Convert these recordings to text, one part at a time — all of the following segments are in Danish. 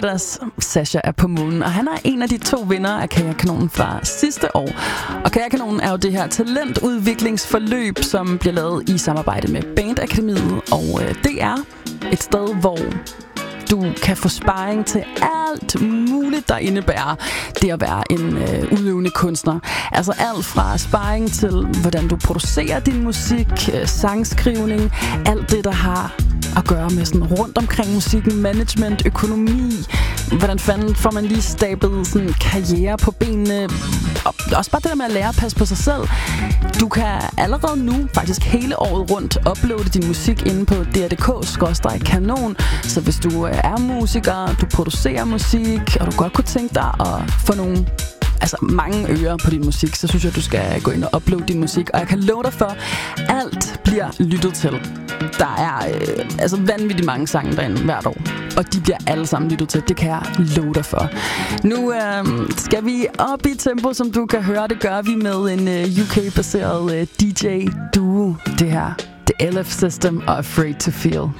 fredags. Sasha er på månen, og han er en af de to vinder af Kajakanonen fra sidste år. Og Kajakanonen er jo det her talentudviklingsforløb, som bliver lavet i samarbejde med Bandakademiet, og øh, det er et sted, hvor du kan få sparring til alt muligt, der indebærer det at være en øh, udøvende kunstner. Altså alt fra sparring til, hvordan du producerer din musik, øh, sangskrivning, alt det, der har at gøre med sådan rundt omkring musikken, management, økonomi, hvordan fanden får man lige stablet sådan karriere på benene, og også bare det der med at lære at passe på sig selv. Du kan allerede nu, faktisk hele året rundt, uploade din musik inde på dr.dk-kanon, så hvis du er musiker, du producerer musik, og du godt kunne tænke dig at få nogle altså mange ører på din musik, så synes jeg, at du skal gå ind og uploade din musik. Og jeg kan love dig for, alt bliver lyttet til. Der er øh, altså vanvittigt mange sange derinde hvert år. Og de bliver alle sammen lyttet til. Det kan jeg love dig for. Nu øh, skal vi op i tempo, som du kan høre. Det gør vi med en øh, UK-baseret øh, DJ-duo. Det her, The LF System og Afraid to Feel.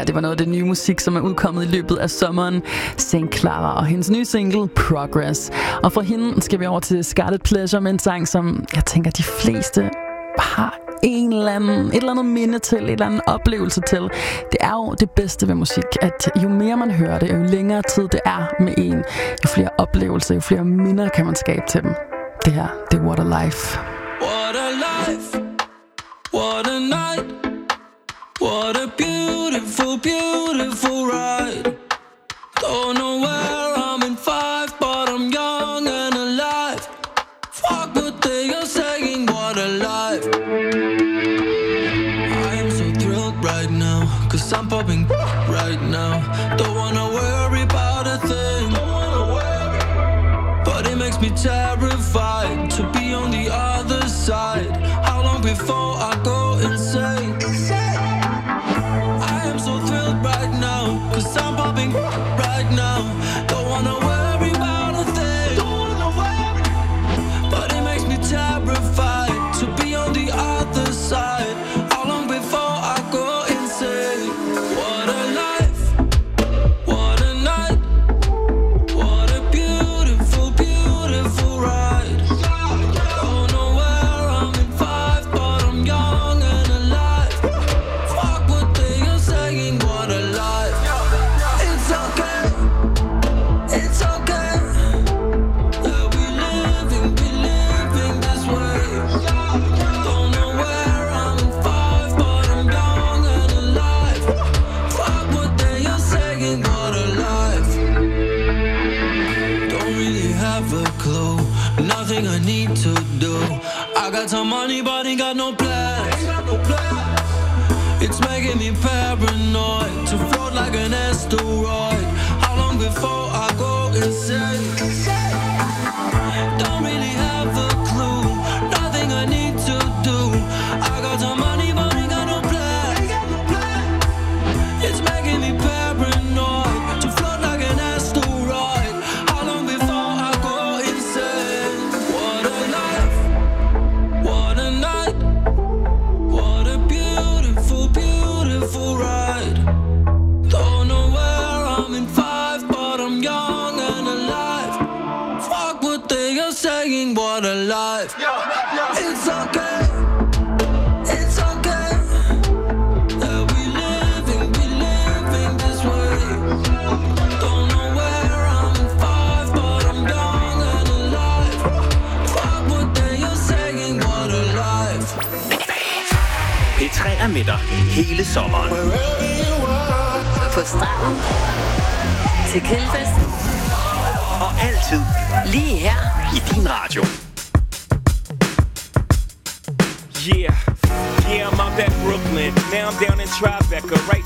her, det var noget af det nye musik, som er udkommet i løbet af sommeren. St. Clara og hendes nye single, Progress. Og fra hende skal vi over til Scarlet Pleasure med en sang, som jeg tænker, de fleste har en eller anden, et eller andet minde til, et eller andet oplevelse til. Det er jo det bedste ved musik, at jo mere man hører det, jo længere tid det er med en, jo flere oplevelser, jo flere minder kan man skabe til dem. Det her, det er What a Life. What a life. What a beautiful, beautiful ride. Don't know where. the right? How long before I go insane? Hele sommeren. På stranden. Til grillfest. Og altid Lige her. i din radio. Yeah, yeah, I'm out at Brooklyn. Now I'm down in Tribeca, right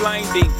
blinding.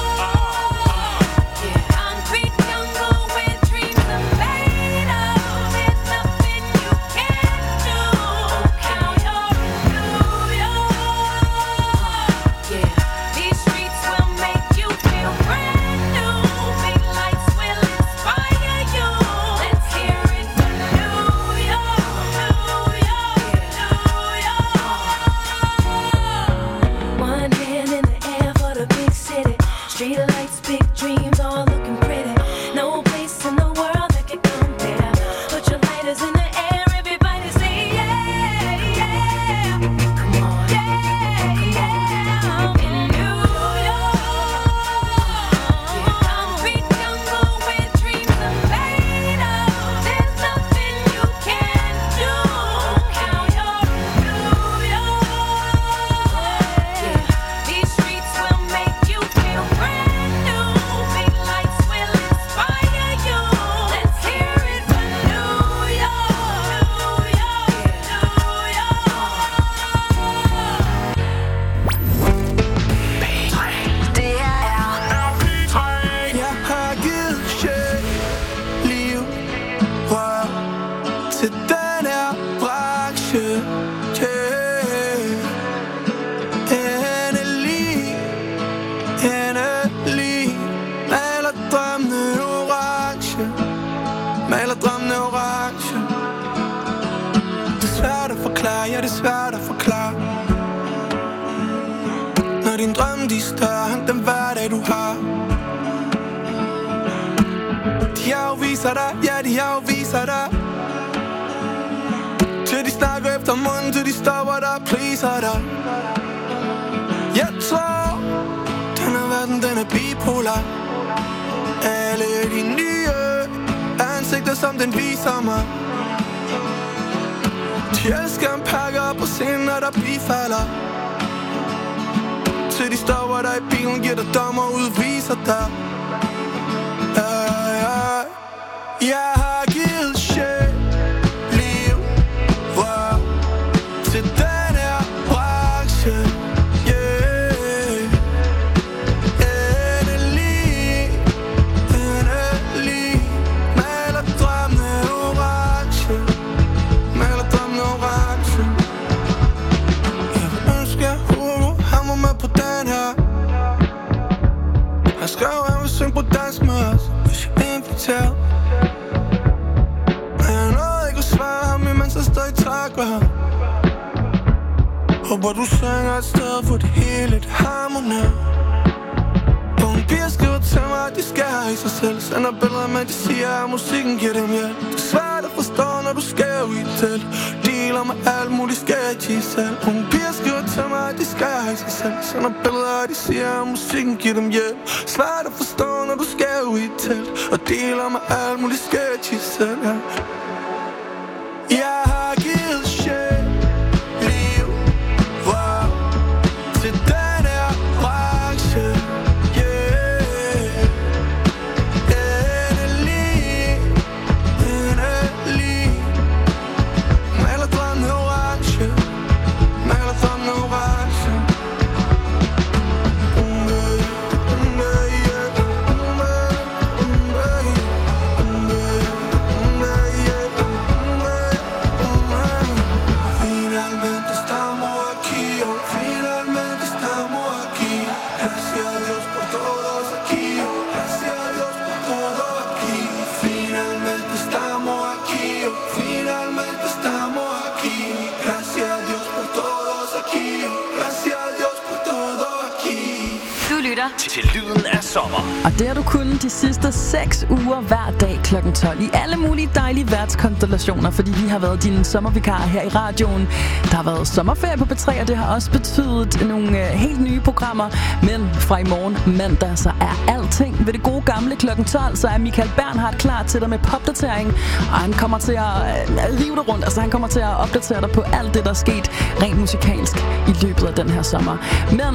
lytter hver dag kl. 12 i alle mulige dejlige værtskonstellationer, fordi vi har været dine sommervikarer her i radioen. Der har været sommerferie på P3, og det har også betydet nogle øh, helt nye programmer. Men fra i morgen mandag, så er alting ved det gode gamle kl. 12, så er Michael Bernhardt klar til dig med popdatering. Og han kommer til at øh, rive dig rundt, altså han kommer til at opdatere dig på alt det, der er sket rent musikalsk i løbet af den her sommer. Men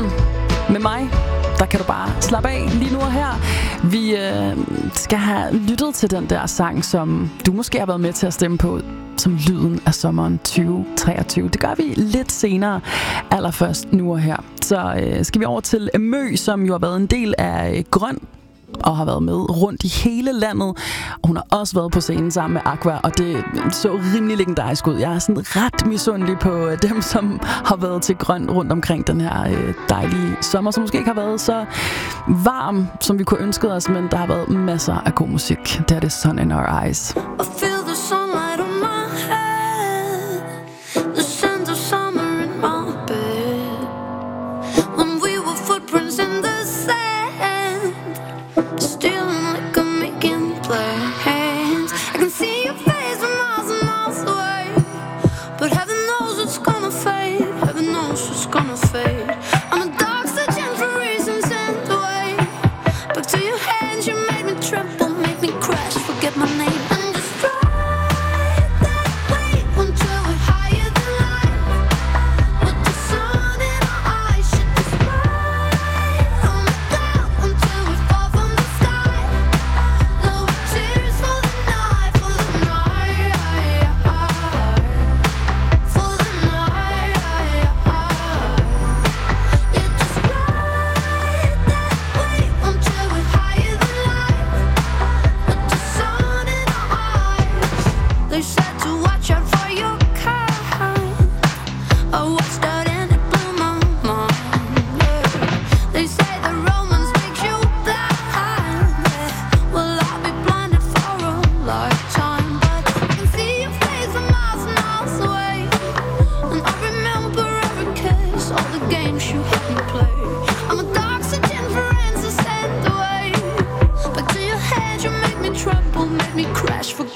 med mig, der kan du bare slappe af lige nu og her. Vi øh, skal have lyttet til den der sang, som du måske har været med til at stemme på som lyden af sommeren 2023. Det gør vi lidt senere, allerførst nu og her. Så øh, skal vi over til Mø, som jo har været en del af Grøn og har været med rundt i hele landet. Hun har også været på scenen sammen med Aqua, og det så rimelig legendarisk ud. Jeg er sådan ret misundelig på øh, dem, som har været til grøn rundt omkring den her øh, dejlige sommer, som måske ikke har været så varm, som vi kunne ønske os, men der har været masser af god musik. Det er det Sun in Our Eyes. I feel the sun faut que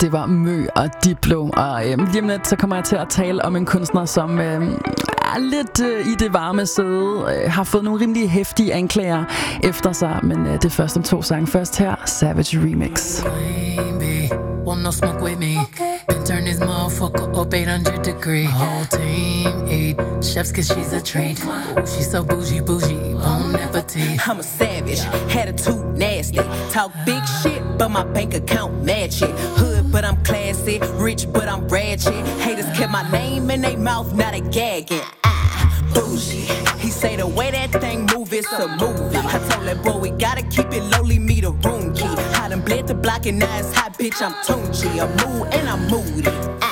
Det var Mø og Diplo, og øh, lige om lidt, så kommer jeg til at tale om en kunstner, som øh, er lidt øh, i det varme sæde, øh, har fået nogle rimelig hæftige anklager efter sig, men øh, det er først om to sange. Først her, Savage Remix. Baby, want no smoke with me. Been turn this motherfucker up 800 degree. Whole team eat chefs cause she's a treat. Ooh, she's so bougie, bougie, bon appetit. I'm a savage, attitude nasty. Talk big shit, but my bank account match it. But I'm classy. Rich, but I'm ratchet. Haters kept my name in their mouth, not a gagging. Ah, bougie. He say the way that thing move, it's a movie. I told that boy we gotta keep it lowly, me the room key. I done bled the block and now it's hot, bitch. I'm Tunchi. I'm mood and I'm moody.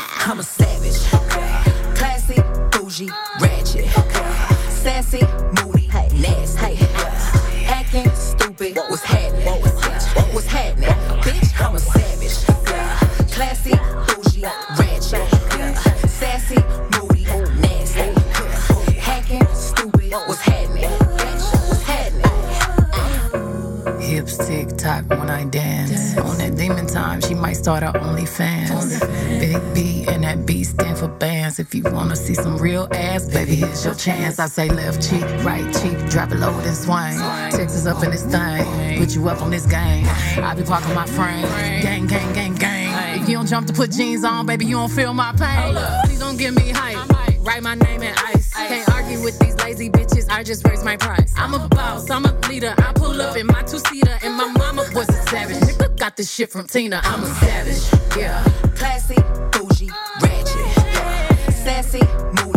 Chance. I say left cheek, right cheek, drop it low and swing. Texas up in this thing, put you up on this game. I be parking my frame, gang, gang, gang, gang. If you don't jump to put jeans on, baby, you don't feel my pain. Please don't give me hype. Write my name in ice. Can't argue with these lazy bitches. I just raise my price. I'm a boss. I'm a leader. I pull up in my two seater, and my mama was a savage. Nigga got this shit from Tina. I'm a savage. Yeah. Classy, bougie, ratchet. Yeah. Sassy, moody.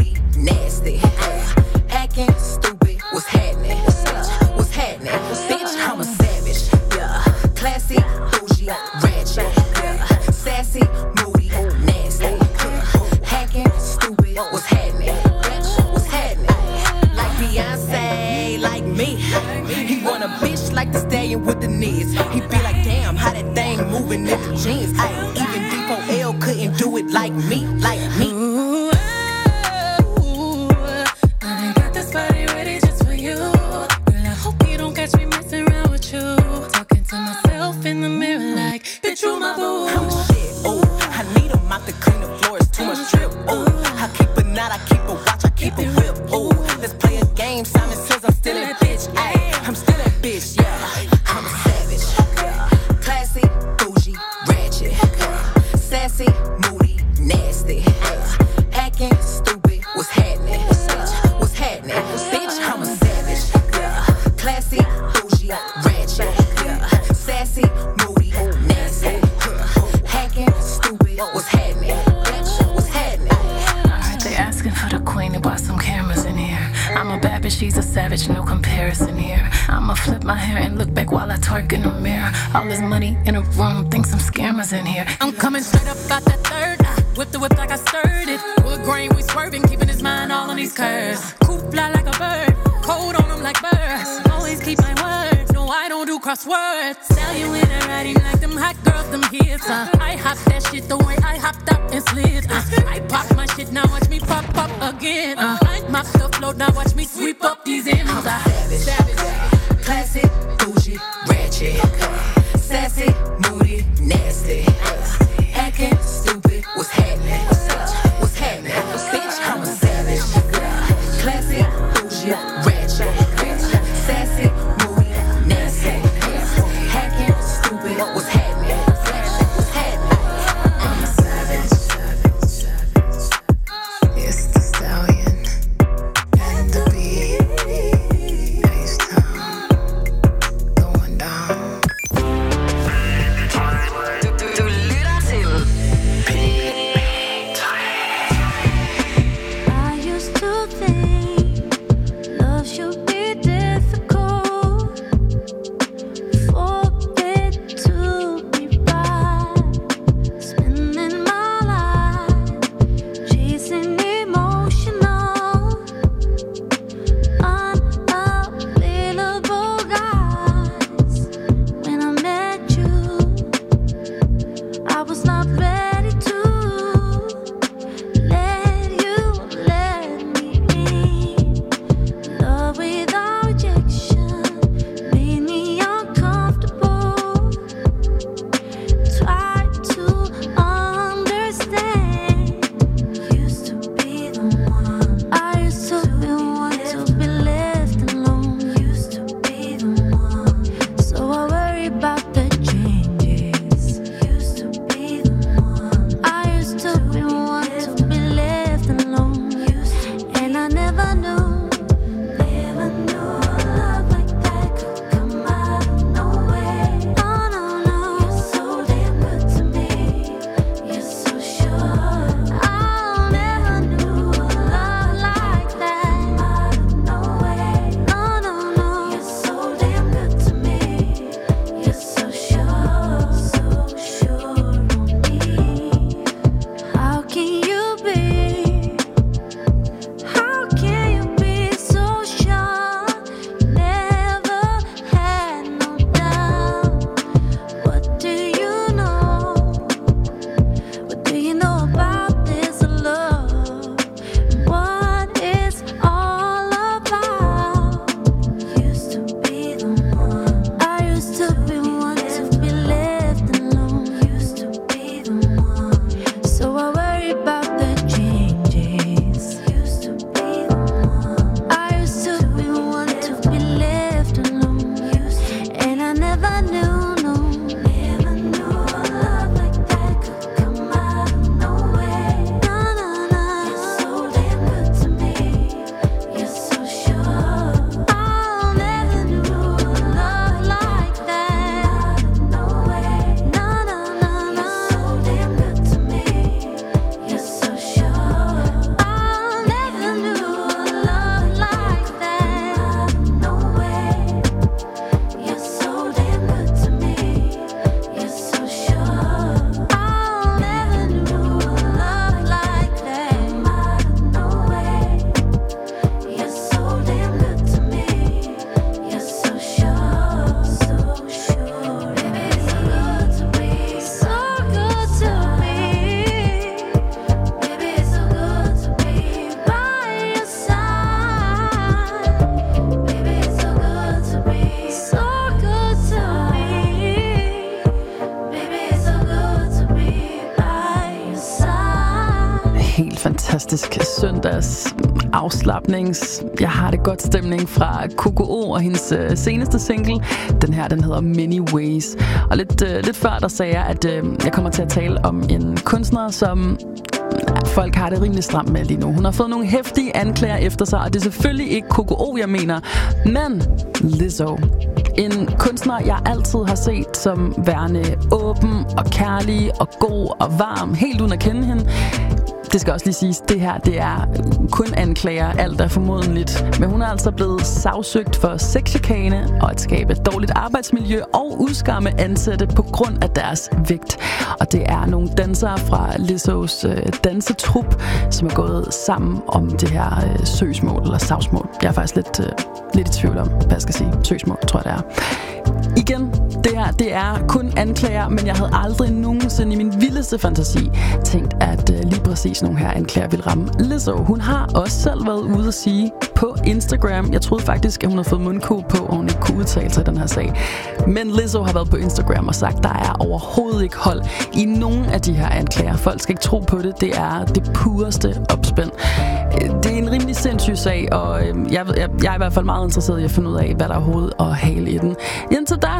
Acting stupid, what's happening? What's happening? Bitch, I'm a savage. Yeah. Classy, bougie, ratchet. Yeah, sassy, moody, nasty. Hacking, stupid, what's happening? What's happening? Like Beyonce, like me. He want a bitch like the stallion with the knees. He be like, damn, how that thing moving in the jeans. I even D4L couldn't do it like me, like afslappnings. Jeg har det godt stemning fra KKO og hendes øh, seneste single. Den her, den hedder Many Ways. Og lidt, øh, lidt før, der sagde jeg, at øh, jeg kommer til at tale om en kunstner, som folk har det rimelig stramt med lige nu. Hun har fået nogle hæftige anklager efter sig, og det er selvfølgelig ikke KKO, jeg mener, men Lizzo. En kunstner, jeg altid har set som værende åben og kærlig og god og varm, helt uden at kende hende. Det skal også lige siges, det her det er kun anklager, alt er formodentligt. Men hun er altså blevet sagsøgt for sexchikane og at skabe et dårligt arbejdsmiljø og udskamme ansatte på grund af deres vægt. Og det er nogle dansere fra Lissos øh, dansetrup, som er gået sammen om det her øh, søgsmål eller sagsmål. Jeg er faktisk lidt, øh, lidt i tvivl om, hvad jeg skal sige. Søgsmål, tror jeg det er. Igen, det her det er kun anklager, men jeg havde aldrig nogensinde i min vildeste fantasi tænkt, at øh, lige præcis nogle her anklager vil ramme Lizzo. Hun har også selv været ude at sige på Instagram, jeg troede faktisk, at hun havde fået mundkur på, og hun ikke kunne udtale sig i den her sag. Men Lizzo har været på Instagram og sagt, at der er overhovedet ikke hold i nogen af de her anklager. Folk skal ikke tro på det. Det er det pureste opspænd. Øh, det sindssyg sag, og øh, jeg, jeg, jeg er i hvert fald meget interesseret i at finde ud af, hvad der er overhovedet og hale i den. Indtil da,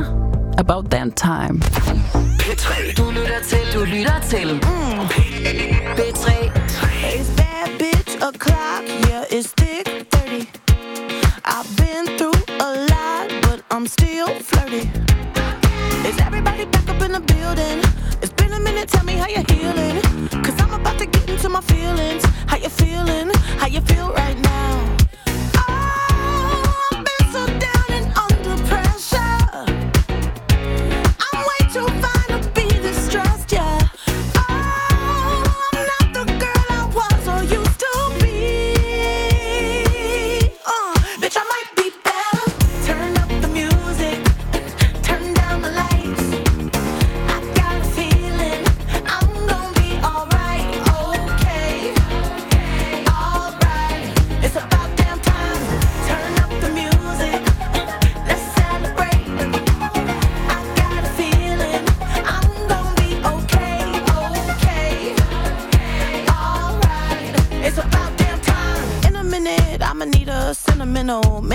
about that time. P3. Du lytter til, du lytter til. Mm. B3. It's bad bitch o'clock, yeah, it's thick 30. I've been through a lot, but I'm still flirty. Is everybody back up in the building? It's been a minute, tell me how you're healing. To get into my feelings. How you feeling? How you feel right now?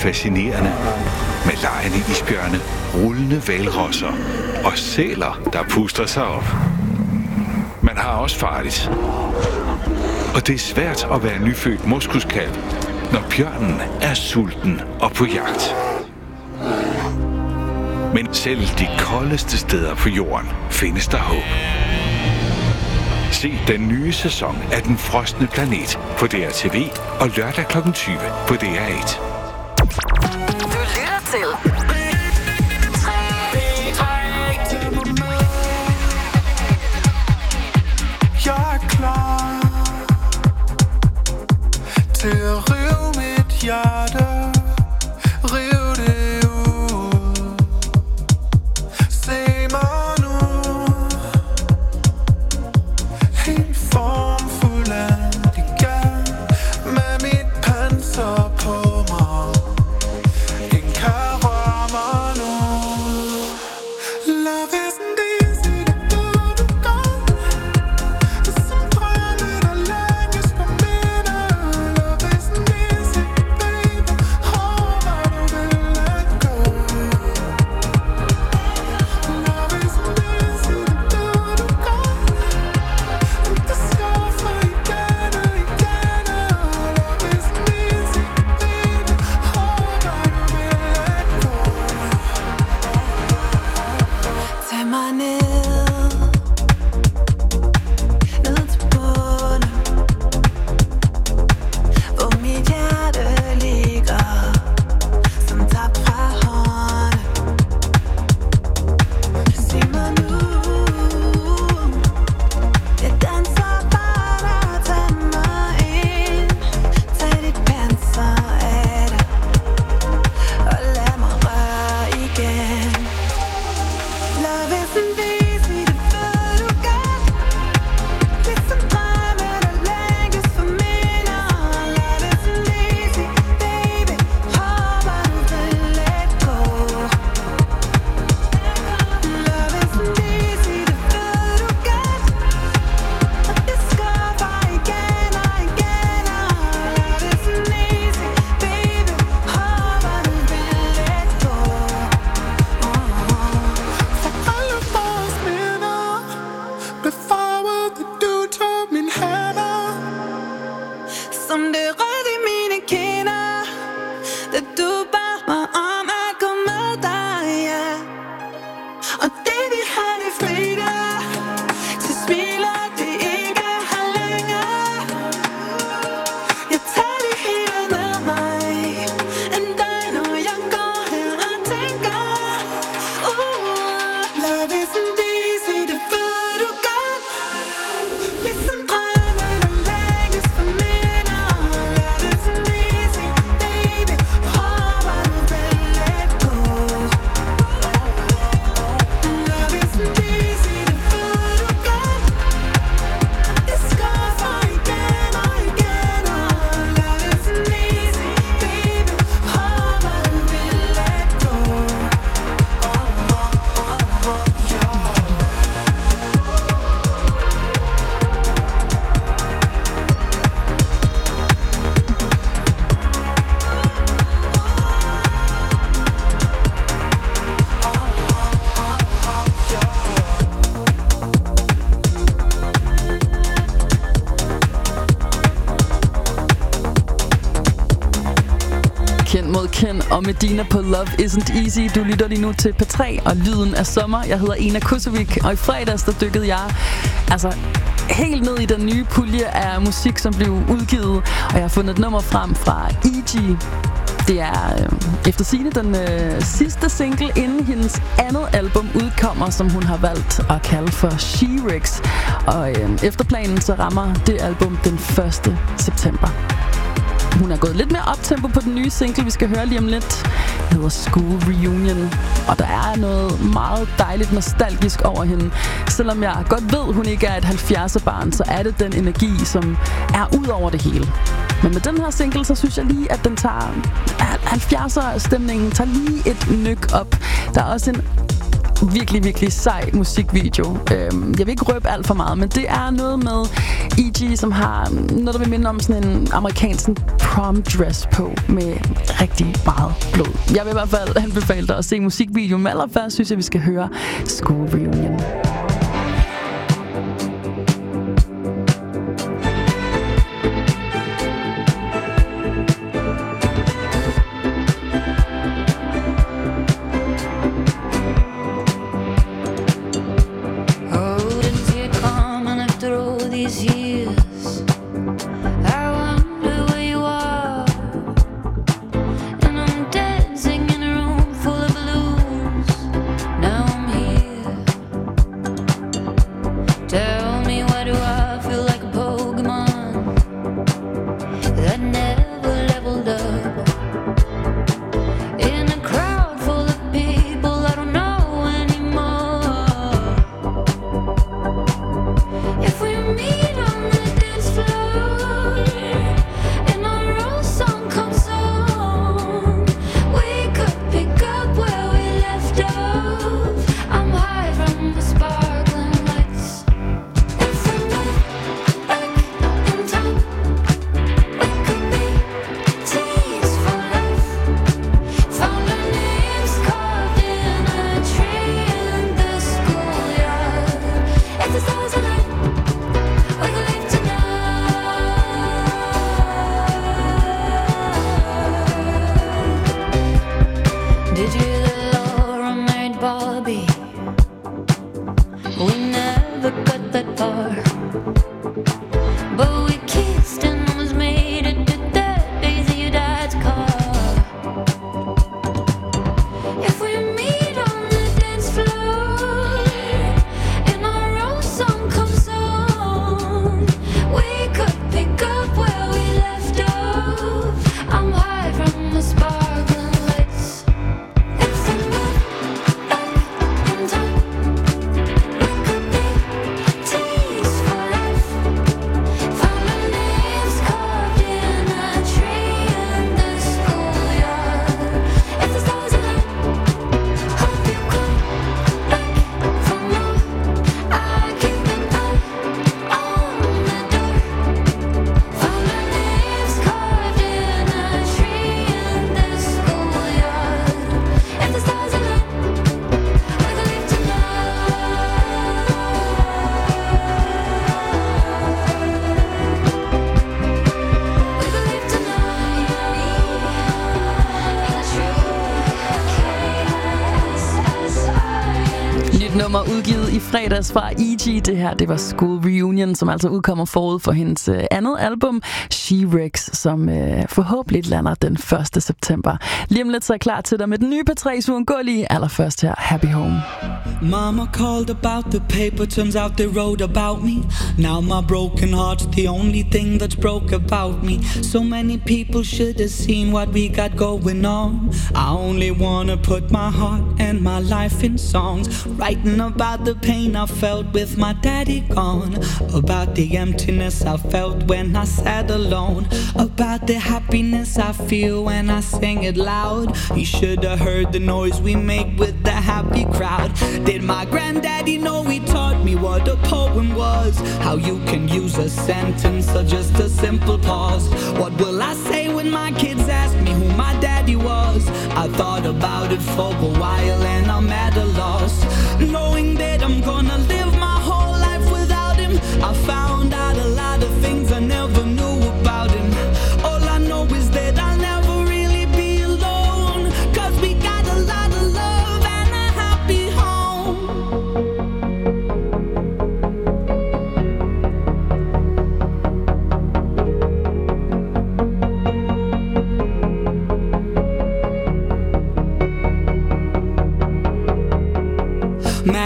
fascinerende med lejende isbjørne, rullende valrosser og sæler, der puster sig op. Man har også farligt. Og det er svært at være nyfødt moskuskalv, når bjørnen er sulten og på jagt. Men selv de koldeste steder på jorden findes der håb. Se den nye sæson af Den Frostne Planet på DRTV og lørdag kl. 20 på DR1. Love Isn't Easy. Du lytter lige nu til P3 og Lyden af Sommer. Jeg hedder Ena Kusevik, og i fredags der dykkede jeg altså helt ned i den nye pulje af musik, som blev udgivet. Og jeg har fundet et nummer frem fra E.G. Det er øh, efter sine den øh, sidste single, inden hendes andet album udkommer, som hun har valgt at kalde for She-Rex. Og øh, efter planen så rammer det album den 1. september. Hun er gået lidt mere optempo på den nye single, vi skal høre lige om lidt. Hedder School Reunion. Og der er noget meget dejligt nostalgisk over hende. Selvom jeg godt ved, hun ikke er et 70'er barn, så er det den energi, som er ud over det hele. Men med den her single, så synes jeg lige, at den tager 70'er stemningen, tager lige et nyk op. Der er også en virkelig, virkelig sej musikvideo. Øhm, jeg vil ikke røbe alt for meget, men det er noget med E.G., som har noget, der vil minde om sådan en amerikansk prom dress på med rigtig meget blod. Jeg vil i hvert fald anbefale dig at se musikvideoen, men allerførst synes jeg, vi skal høre School Reunion. Fredags fra E.G. Det her, det var School Reunion, som altså udkommer forud for hendes øh, andet album, She-Rex, som øh, forhåbentlig lander den 1. september. Lige om lidt så er jeg klar til dig med den nye P3's uundgåelige. Allerførst her, Happy Home. Mama called about the paper, turns out they wrote about me. Now my broken heart's the only thing that's broke about me. So many people should have seen what we got going on. I only wanna put my heart and my life in songs, writing about the pain I felt with my daddy gone, about the emptiness I felt when I sat alone, about the happiness I feel when I sing it loud. You should have heard the noise we make with the happy crowd. Did my granddaddy know he taught me what a poem was? How you can use a sentence or just a simple pause. What will I say when my kids ask me who my I thought about it for a while and I'm at a loss. Knowing that I'm gonna live my whole life without him. I found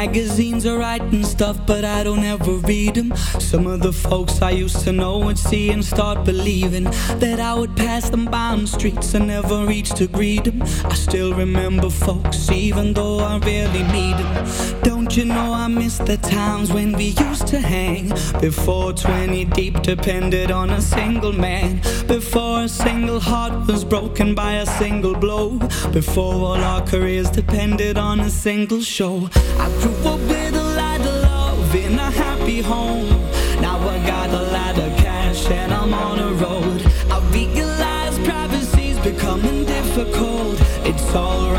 magazine Magazines are writing stuff, but I don't ever read them. Some of the folks I used to know would see and start believing that I would pass them by on the streets and never reach to greet them. I still remember folks, even though I rarely meet them. Don't you know I miss the times when we used to hang? Before 20 deep depended on a single man. Before a single heart was broken by a single blow. Before all our careers depended on a single show. I grew up happy home. Now I got a lot of cash and I'm on a road. I realize privacy's becoming difficult. It's alright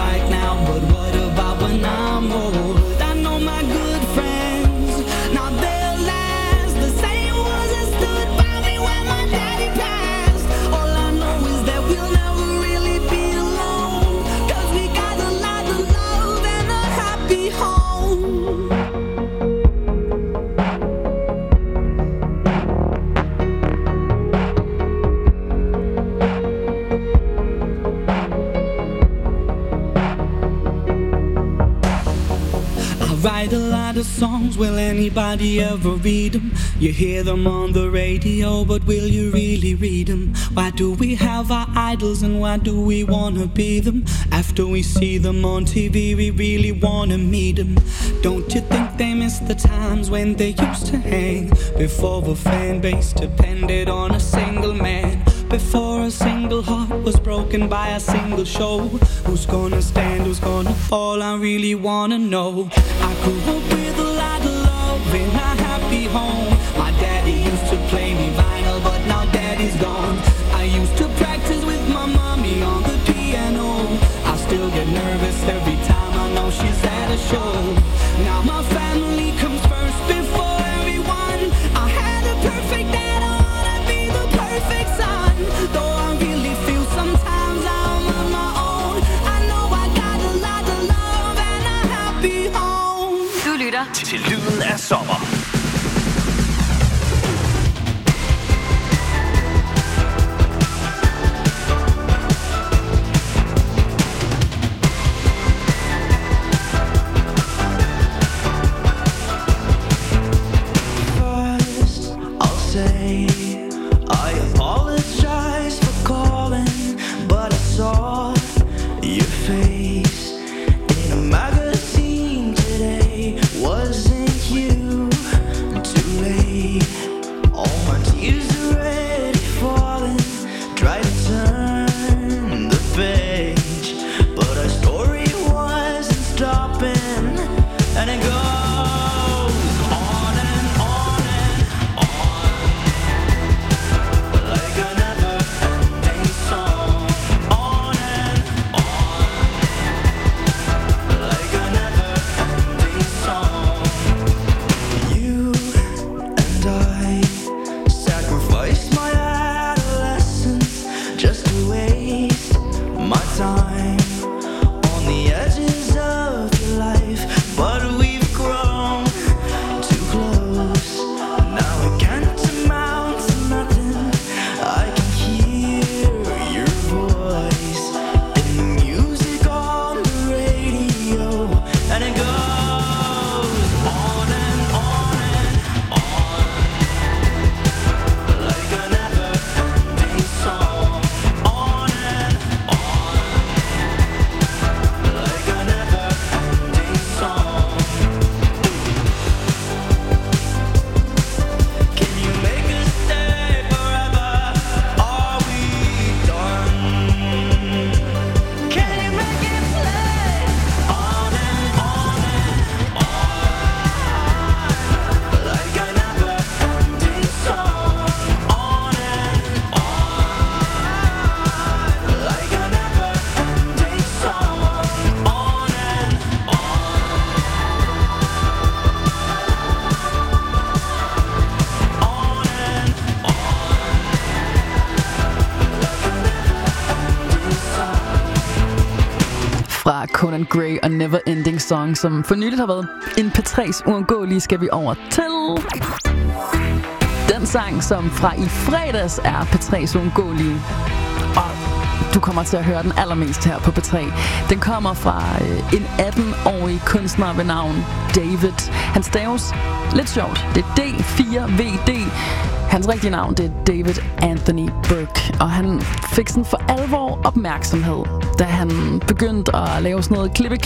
songs, will anybody ever read them? You hear them on the radio, but will you really read them? Why do we have our idols and why do we wanna be them? After we see them on TV, we really wanna meet them. Don't you think they miss the times when they used to hang? Before the fan base depended on a single man. Before a single heart was broken by a single show. Who's gonna stand, who's gonna fall? I really wanna know. I grew up with a lot of love in a happy home. My daddy used to play me vinyl, but now daddy's gone. I used to practice with my mommy on the piano. I still get nervous every time I know she's at a show. Now my family comes Til lyden af sommer. Grey Gray og Never Ending Song, som for nyligt har været en P3's uundgåelige, skal vi over til den sang, som fra i fredags er P3's uundgåelige. Og du kommer til at høre den allermest her på P3. Den kommer fra øh, en 18-årig kunstner ved navn David. Han staves lidt sjovt. Det er D4VD. Hans rigtige navn det er David Anthony Burke, og han fik sådan for alvor opmærksomhed, da han begyndte at lave sådan noget klippe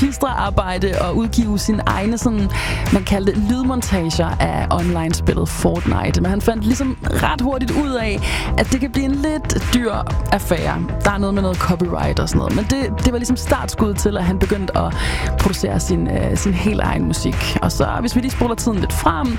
og udgive sine egne, sådan, man kaldte det lydmontager af online-spillet Fortnite. Men han fandt ligesom ret hurtigt ud af, at det kan blive en lidt dyr affære. Der er noget med noget copyright og sådan noget, men det, det var ligesom startskud til, at han begyndte at producere sin, øh, sin helt egen musik. Og så hvis vi lige spoler tiden lidt frem,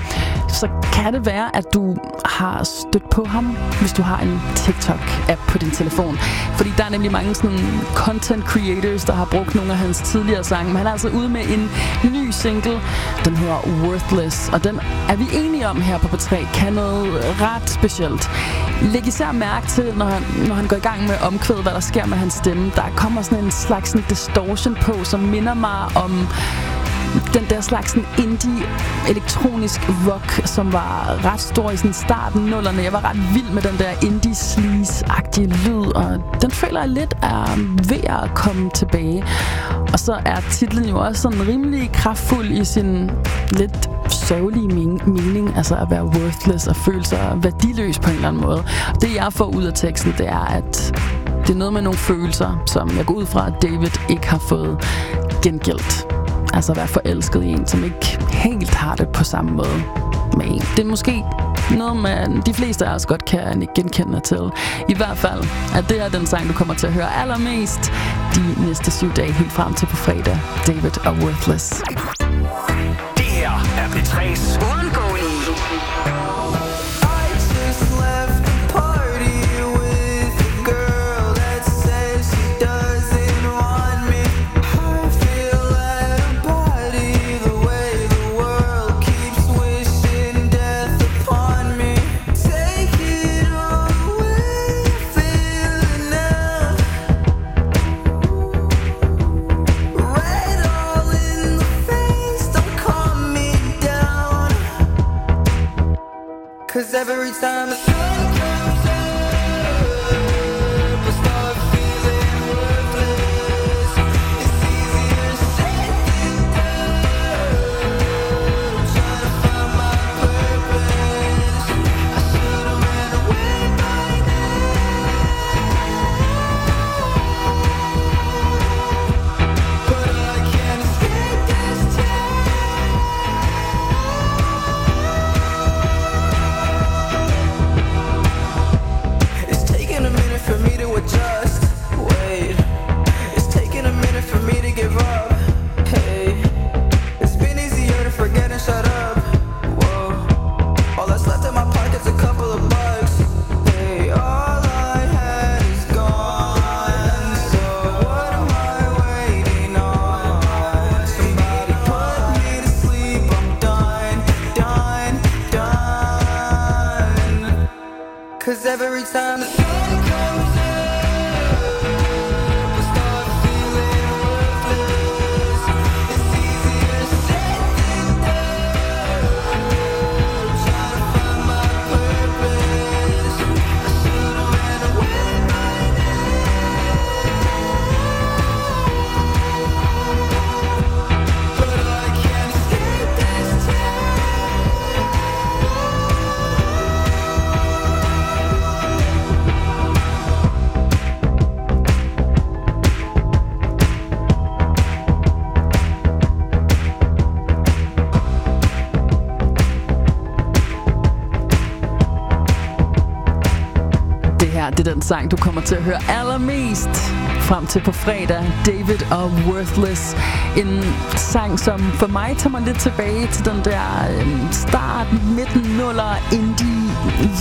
så kan det være, at du har stødt på ham, hvis du har en TikTok-app på din telefon. Fordi der er nemlig mange sådan content creators, der har brugt nogle af hans tidligere sange. Men han er altså ude med en ny single, den hedder Worthless. Og den er vi enige om her på P3, kan noget ret specielt. Læg især mærke til, når han, når han går i gang med omkvædet, hvad der sker med hans stemme. Der kommer sådan en slags sådan distortion på, som minder mig om den der slags sådan indie elektronisk rock, som var ret stor i sådan starten nullerne. Jeg var ret vild med den der indie sleaze-agtige lyd, og den føler jeg lidt er ved at komme tilbage. Og så er titlen jo også sådan rimelig kraftfuld i sin lidt sørgelige mening, altså at være worthless og føle sig værdiløs på en eller anden måde. Det jeg får ud af teksten, det er, at det er noget med nogle følelser, som jeg går ud fra, at David ikke har fået gengældt. Altså at være forelsket i en, som ikke helt har det på samme måde med en. Det er måske noget, man de fleste af os godt kan genkende til. I hvert fald, at det er den sang, du kommer til at høre allermest de næste syv dage, helt frem til på fredag. David og Worthless. Det her er P3's every time every time Det er den sang, du kommer til at høre allermest frem til på fredag. David og Worthless. En sang, som for mig tager mig lidt tilbage til den der øhm, start, midten, nuller, indie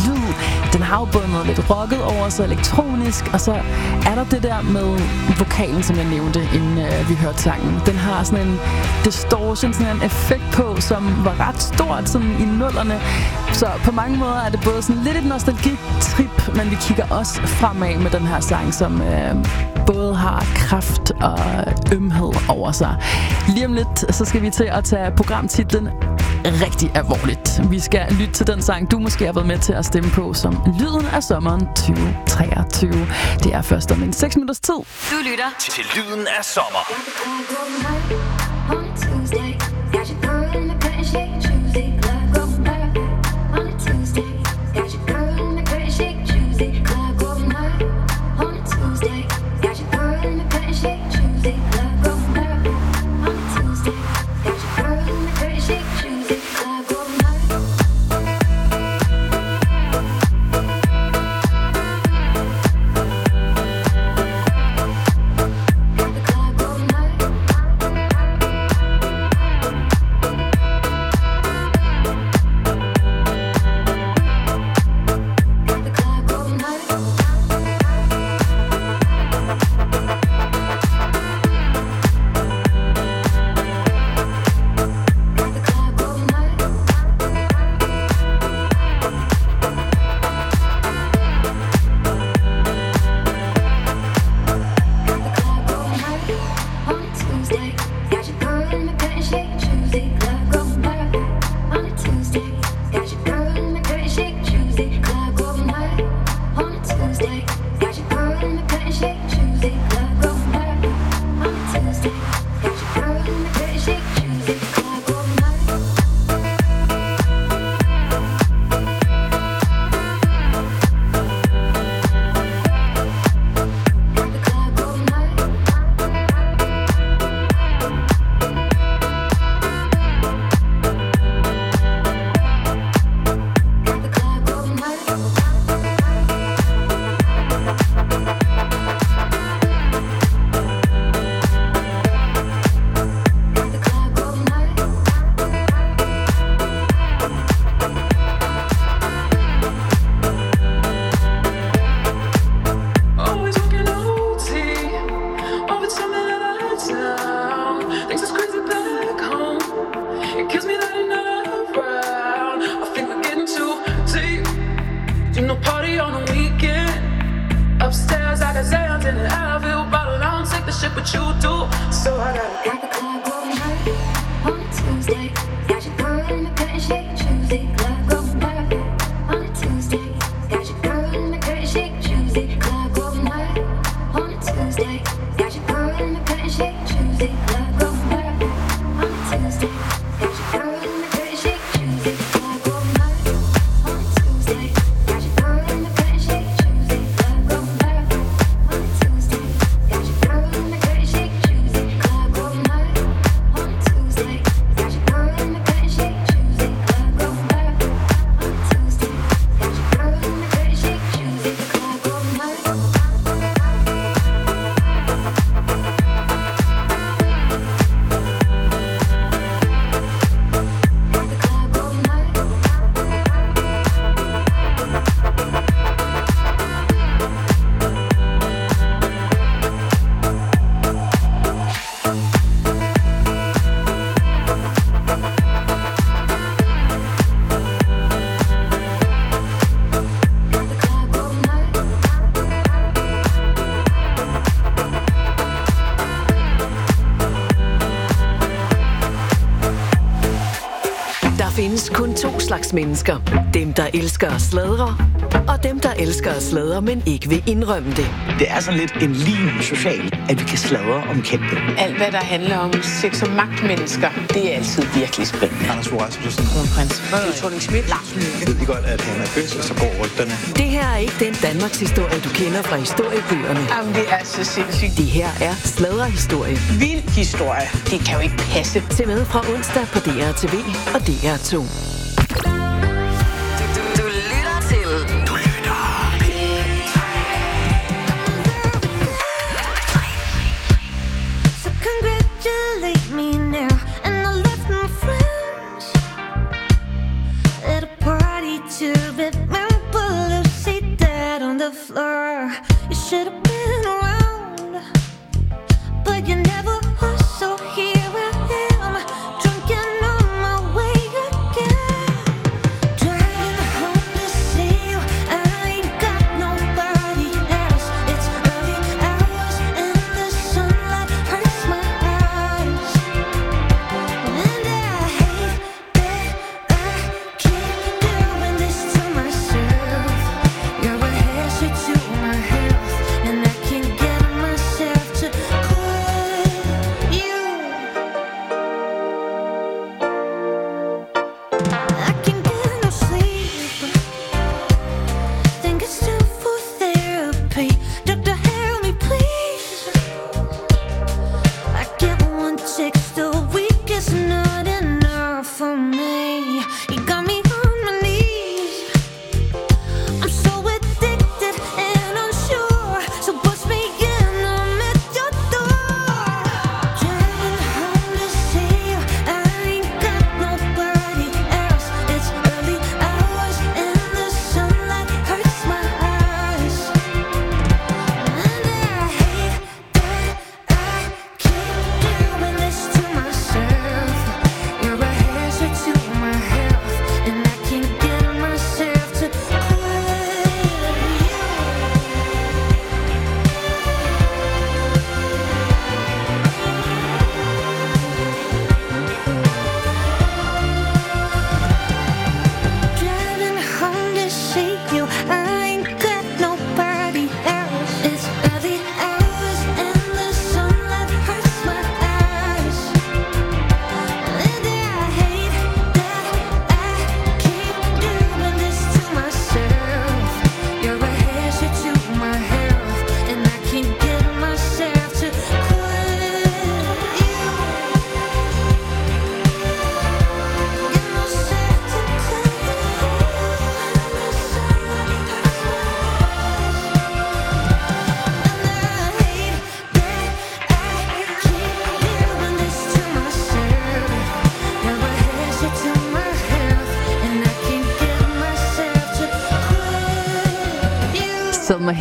lyd. Den har jo både noget lidt rocket over sig elektronisk, og så er der det der med vokalen, som jeg nævnte, inden øh, vi hørte sangen. Den har sådan en distortion, sådan en effekt på, som var ret stort sådan i nullerne. Så på mange måder er det både sådan lidt et nostalgitrip, men vi kigger også os fremad med den her sang, som øh, både har kraft og ømhed over sig. Lige om lidt, så skal vi til at tage programtitlen rigtig alvorligt. Vi skal lytte til den sang, du måske har været med til at stemme på, som Lyden af sommeren 2023. Det er først om en 6 minutters tid. Du lytter til Lyden af sommer. On Tuesday. slags mennesker. Dem, der elsker at sladre, og dem, der elsker at sladre, men ikke vil indrømme det. Det er sådan lidt en lim social, at vi kan sladre om kendte. Alt, hvad der handler om sex og magtmennesker, det er altid virkelig spændende. Anders Fogh Rasmussen. Kronprins. Thorning Schmidt. Lars Jeg ved godt, at han er bøs, og så går rygterne. Det her er ikke den Danmarks historie, du kender fra historiebøgerne. Jamen, det er så sindssygt. Det her er sladrehistorie. Vild historie. Det kan jo ikke passe. Se med fra onsdag på DR TV og DR2.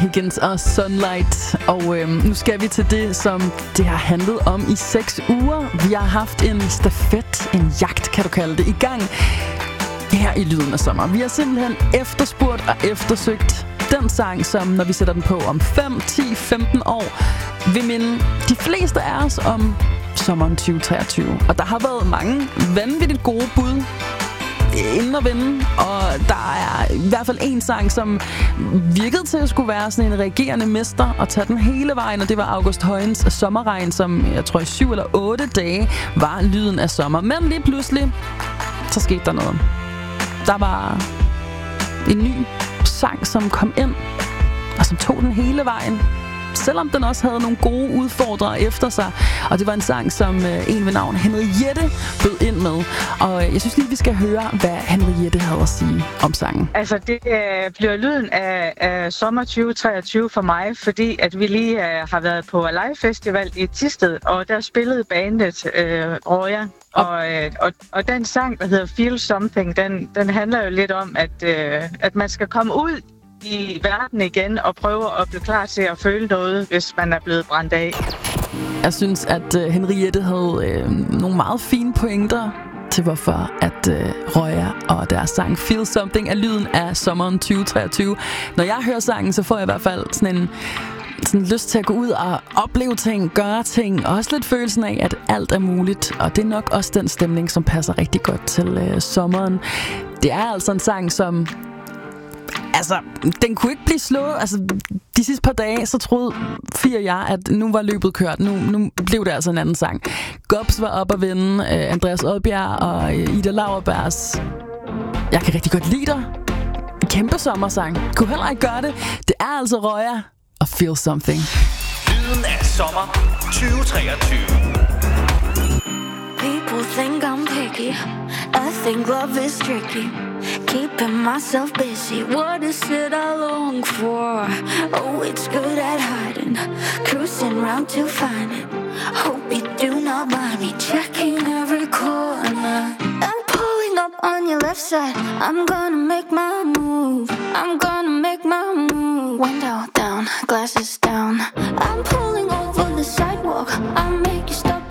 Higgins og Sunlight. Og øhm, nu skal vi til det, som det har handlet om i seks uger. Vi har haft en stafet, en jagt kan du kalde det, i gang her i Lyden af Sommer. Vi har simpelthen efterspurgt og eftersøgt den sang, som når vi sætter den på om 5, 10, 15 år, vil minde de fleste af os om sommeren 2023. Og der har været mange vanvittigt gode bud inden at vinde, og der er i hvert fald en sang, som virkede til at skulle være sådan en regerende mester og tage den hele vejen, og det var August Højens Sommerregn, som jeg tror i syv eller otte dage var lyden af sommer. Men lige pludselig, så skete der noget. Der var en ny sang, som kom ind, og som tog den hele vejen. Selvom den også havde nogle gode udfordrere efter sig. Og det var en sang, som øh, en ved navn Henriette bød ind med. Og øh, jeg synes lige, vi skal høre, hvad Henriette havde at sige om sangen. Altså, det øh, bliver lyden af, af sommer 2023 for mig, fordi at vi lige øh, har været på Alive Festival i Tisted, og der spillede bandet øh, Roya. Og, øh, og, og den sang, der hedder Feel Something, den, den handler jo lidt om, at, øh, at man skal komme ud i verden igen og prøve at blive klar til at føle noget, hvis man er blevet brændt af. Jeg synes, at øh, Henriette havde øh, nogle meget fine pointer til, hvorfor at øh, Røya og deres sang Feel Something er lyden af sommeren 2023. Når jeg hører sangen, så får jeg i hvert fald sådan en sådan lyst til at gå ud og opleve ting, gøre ting, og også lidt følelsen af, at alt er muligt. Og det er nok også den stemning, som passer rigtig godt til øh, sommeren. Det er altså en sang, som Altså, den kunne ikke blive slået. Altså, de sidste par dage, så troede fire jeg, at nu var løbet kørt. Nu, nu blev det altså en anden sang. Gobs var op at vinde. Uh, Andreas Oddbjerg og uh, Ida Lauerbærs. Jeg kan rigtig godt lide dig. Kæmpe sommersang. Kunne heller ikke gøre det. Det er altså Røya og Feel Something. Lyden af sommer 2023. People think I'm picky. I think love is tricky. Keeping myself busy. What is it I long for? Oh, it's good at hiding. Cruising round to find it. Hope you do not mind me checking every corner. I'm pulling up on your left side. I'm gonna make my move. I'm gonna make my move. Window down, glasses down. I'm pulling over the sidewalk. I'll make you stop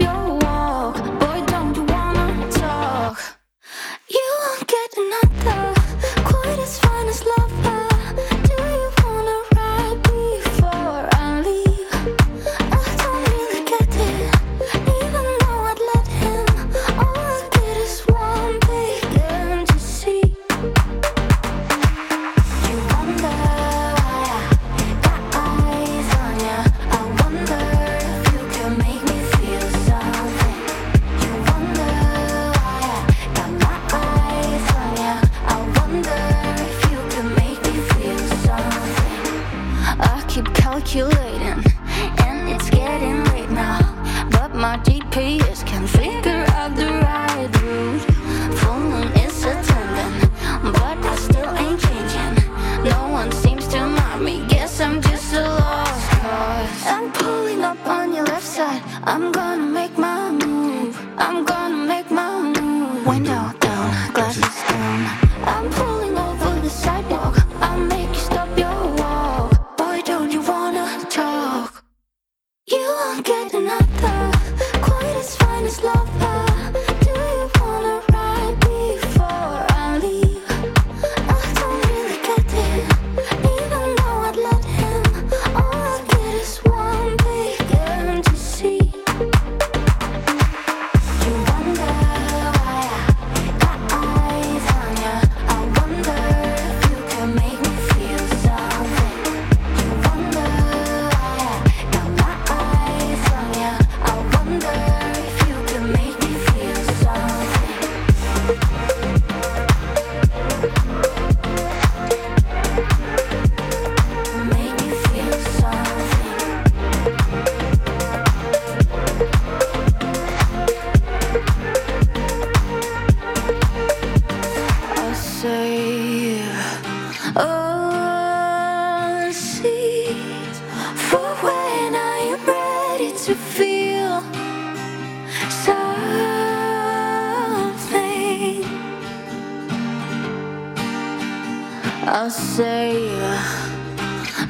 I say,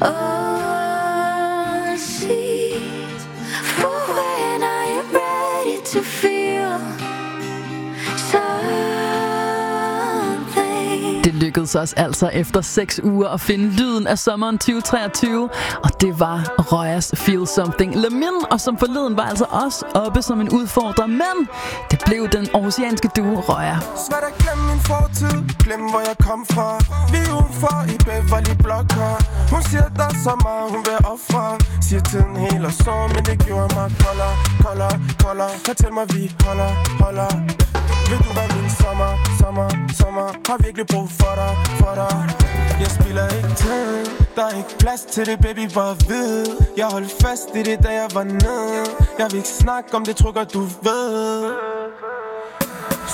overseas. Lykkedes os altså efter 6 uger at finde lyden af sommeren 2023, og det var Røjas Feel Something. Lemin, og som forleden var altså også oppe som en udfordrer, men det blev den aarhusianske duo Røja. Svært at glemme min fortid. Glem hvor jeg kom fra. Vi er udenfor i Beverly Blocker. Hun siger der er så meget hun vil ofre. Siger tiden helt og så Men det gjorde mig koldere, koldere, koldere. Fortæl mig vi holder, holder. Vil du være min sommer, sommer, sommer Har virkelig brug for dig, for dig Jeg spiller ikke tid Der er ikke plads til det baby, bare ved Jeg holdt fast i det da jeg var nede Jeg vil ikke snakke om det, tror godt du ved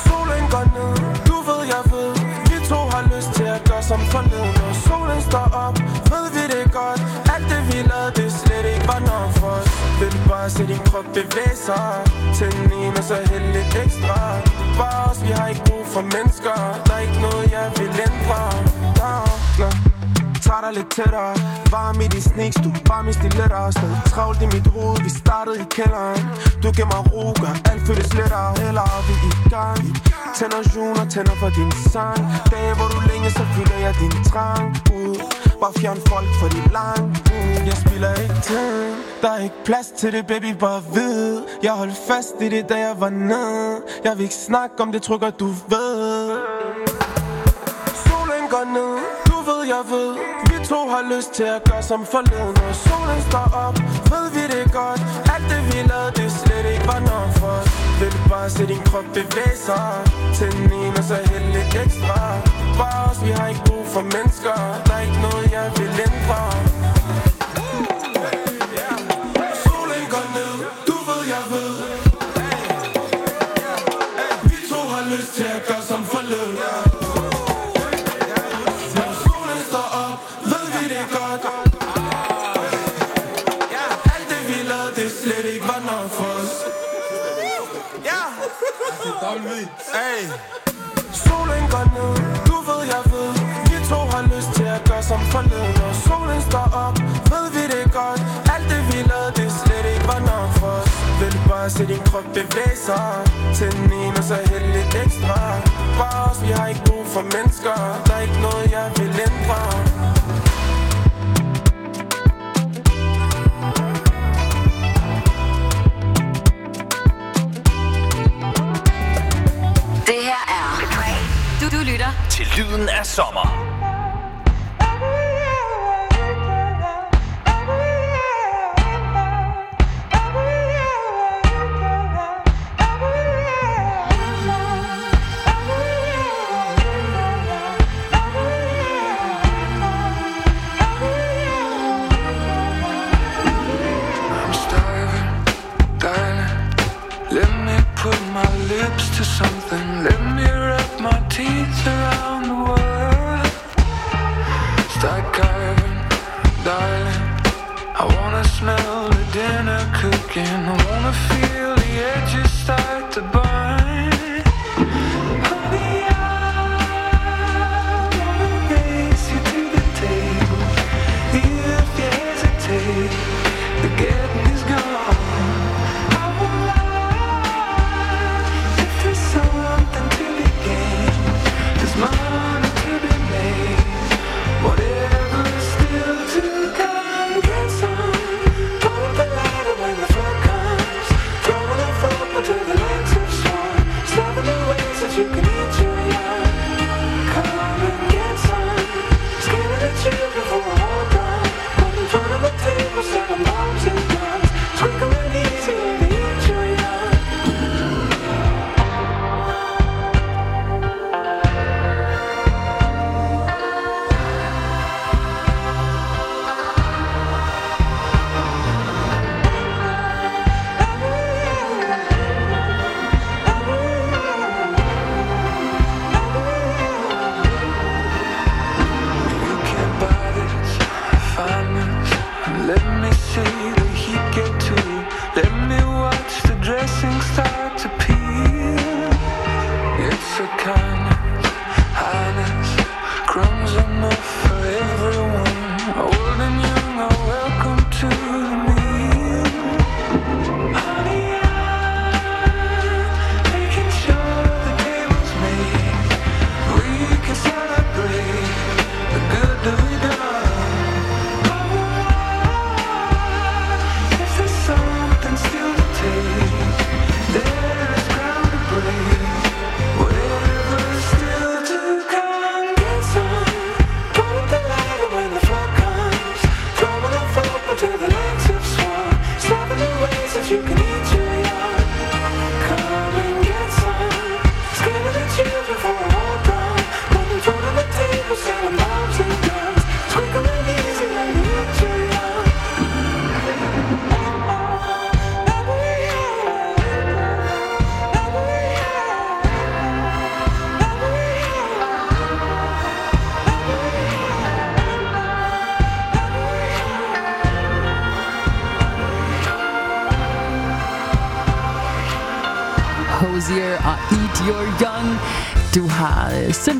Solen går ned, du ved jeg ved Vi to har lyst til at gøre som forleden Når solen står op, se din krop bevæge sig. Tænd en og så hæld lidt ekstra. Bare os, vi har ikke brug for mennesker. Der er ikke noget jeg vil ændre. Nå, nå. Tager dig lidt tættere. Varm i de sneaks, du varm i stiletter. Stadig travlt i mit hoved, vi startede i kælderen. Du giver mig ro, gør alt føles lettere Heller vi i gang. Tænder juner, tænder for din sang. Dage hvor du længe, så fylder jeg din trang. Ud. Bare fjern folk for dit lang Jeg spiller ikke tid Der er ikke plads til det, baby, bare ved Jeg holdt fast i det, da jeg var nede Jeg vil ikke snakke om det, tror godt du ved. Solen går ned, du ved jeg ved. Vi to har lyst til at gøre som forleden. Når solen står op, ved vi det godt? Alt det vi lavede, det slet ikke var nok for Vil bare se din krop bevæge sig. Tænd en, og så hæld lidt ekstra. Bare os, vi har ikke brug for mennesker. Der er ikke noget jeg vil ændre. Hey. Solen går ned, du ved jeg ved. Vi to har lyst til at gøre som forleden Når solen står op, ved vi det godt? Alt det vi lavede, det slet ikke var nok for os. Vil bare se din krop bevæge sig Til den ene og så hælde lidt ekstra. Bare os, vi har ikke brug for mennesker. Der er ikke noget jeg vil ændre. Til lyden af sommer.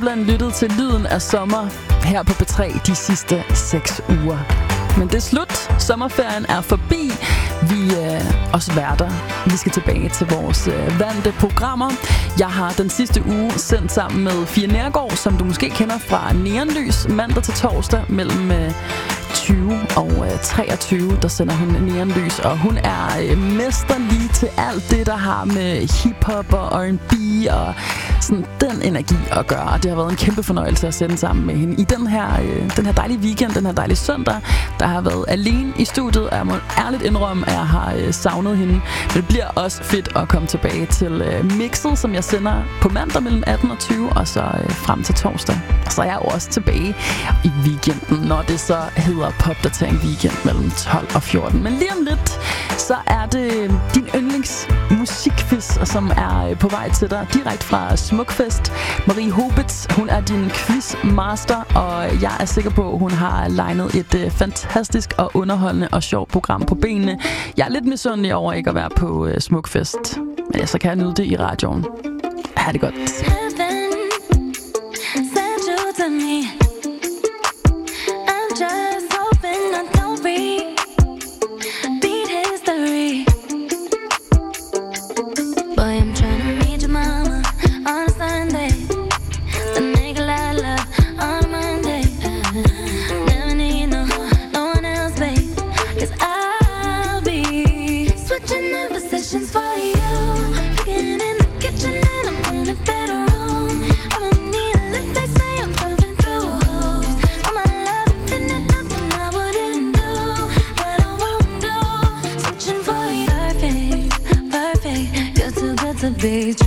blandt lyttet til Lyden af Sommer her på B3 de sidste 6 uger. Men det er slut. Sommerferien er forbi. Vi øh, os værter. Vi skal tilbage til vores øh, vante programmer. Jeg har den sidste uge sendt sammen med Fie Nærgaard, som du måske kender fra Neonlys, mandag til torsdag mellem øh, 20 og øh, 23, der sender hun neonlys, og hun er øh, mesterlig til alt det, der har med hiphop og R&B og sådan den energi at gøre. Det har været en kæmpe fornøjelse at sende sammen med hende i den her, øh, den her dejlige weekend, den her dejlige søndag, der har været alene i studiet, og jeg må ærligt indrømme, at jeg har øh, savnet hende. Men det bliver også fedt at komme tilbage til mixet, som jeg sender på mandag mellem 18 og 20, og så frem til torsdag. Og så er jeg jo også tilbage i weekenden, når det så hedder popdatering weekend mellem 12 og 14. Men lige om lidt, så er det din yndlings musikquiz, som er på vej til dig direkte fra Smukfest. Marie Hobitz, hun er din quizmaster, og jeg er sikker på, at hun har legnet et fantastisk og underholdende og sjovt program på benene. Jeg er lidt misundelig over ikke at være på Smukfest, men ja, så kan jeg nyde det i radioen. Ha' det godt. Heaven, send you to me. beijo.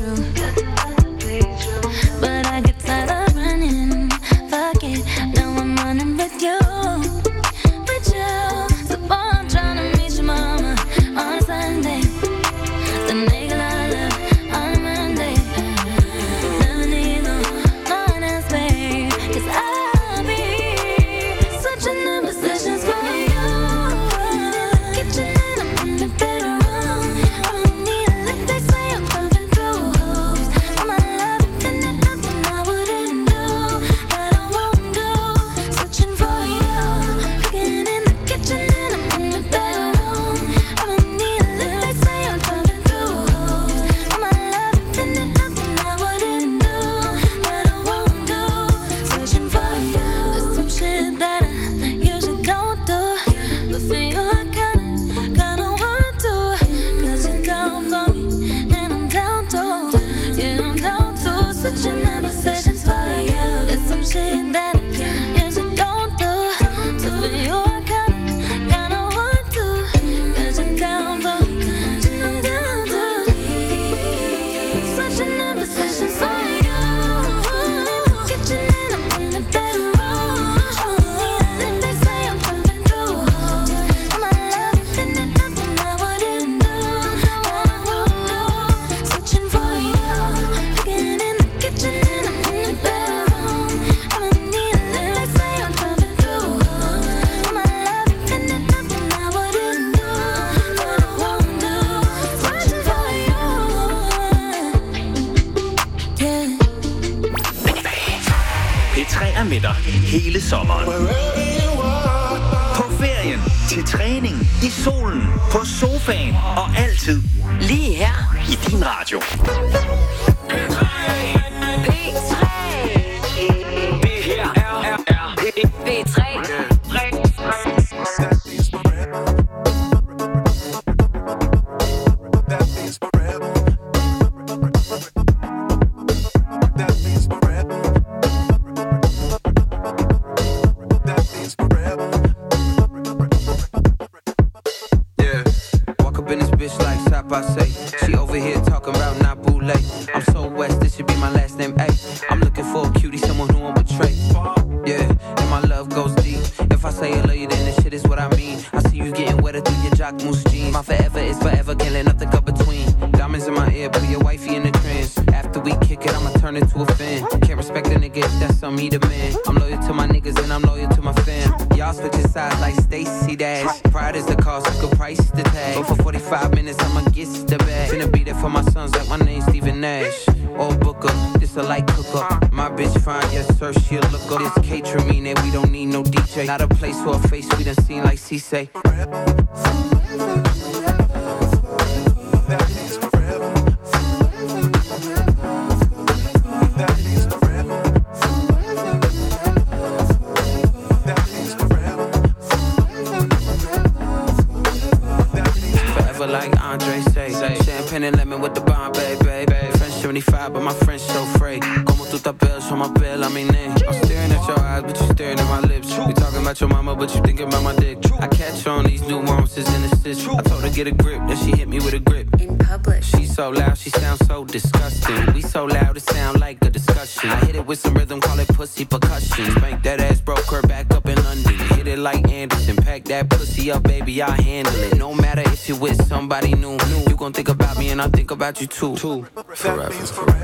I think about you too. Forever.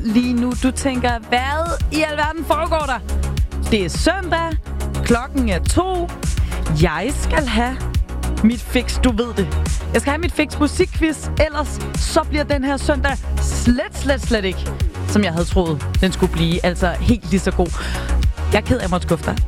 Lige nu. Du tænker, hvad i alverden foregår der? Det er søndag. Klokken er to. Jeg skal have mit fix, du ved det. Jeg skal have mit fix musikquiz, ellers så bliver den her søndag slet, slet, slet ikke, som jeg havde troet, den skulle blive. Altså helt lige så god. Jeg er ked af, at måtte skuffe dig.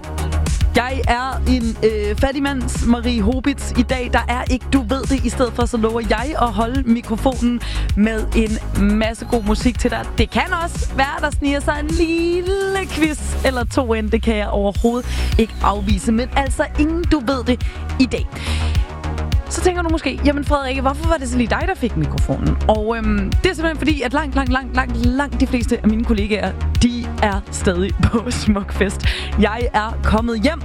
Jeg er en øh, fattigmands Marie Hobitz i dag. Der er ikke, du ved det. I stedet for, så lover jeg at holde mikrofonen med en masse god musik til dig. Det kan også være, der sniger sig en lille quiz eller to ind. Det kan jeg overhovedet ikke afvise. Men altså, ingen du ved det i dag. Så tænker du måske, jamen Frederikke, hvorfor var det så lige dig, der fik mikrofonen? Og øhm, det er simpelthen fordi, at langt, langt, langt, langt, langt de fleste af mine kollegaer, de er stadig på Smukfest. Jeg er kommet hjem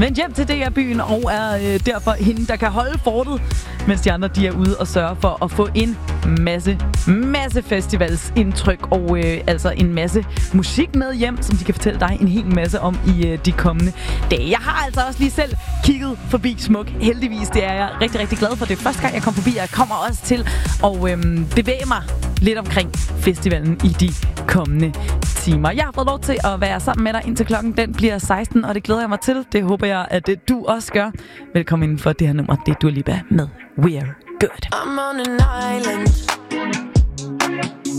vendt hjem til DR-byen og er øh, derfor hende, der kan holde fortet, mens de andre de er ude og sørge for at få en masse, masse festivalsindtryk og øh, altså en masse musik med hjem, som de kan fortælle dig en hel masse om i øh, de kommende dage. Jeg har altså også lige selv kigget forbi Smuk. Heldigvis, det er jeg rigtig, rigtig glad for. Det er første gang, jeg kom forbi, og jeg kommer også til at øh, bevæge mig lidt omkring festivalen i de kommende timer. Jeg har fået lov til at være sammen med dig indtil klokken den bliver 16, og det glæder jeg mig til. Det håber jeg, at det du også gør. Velkommen inden for det her nummer. Det er Dua Lipa med We're Good. I'm on an island,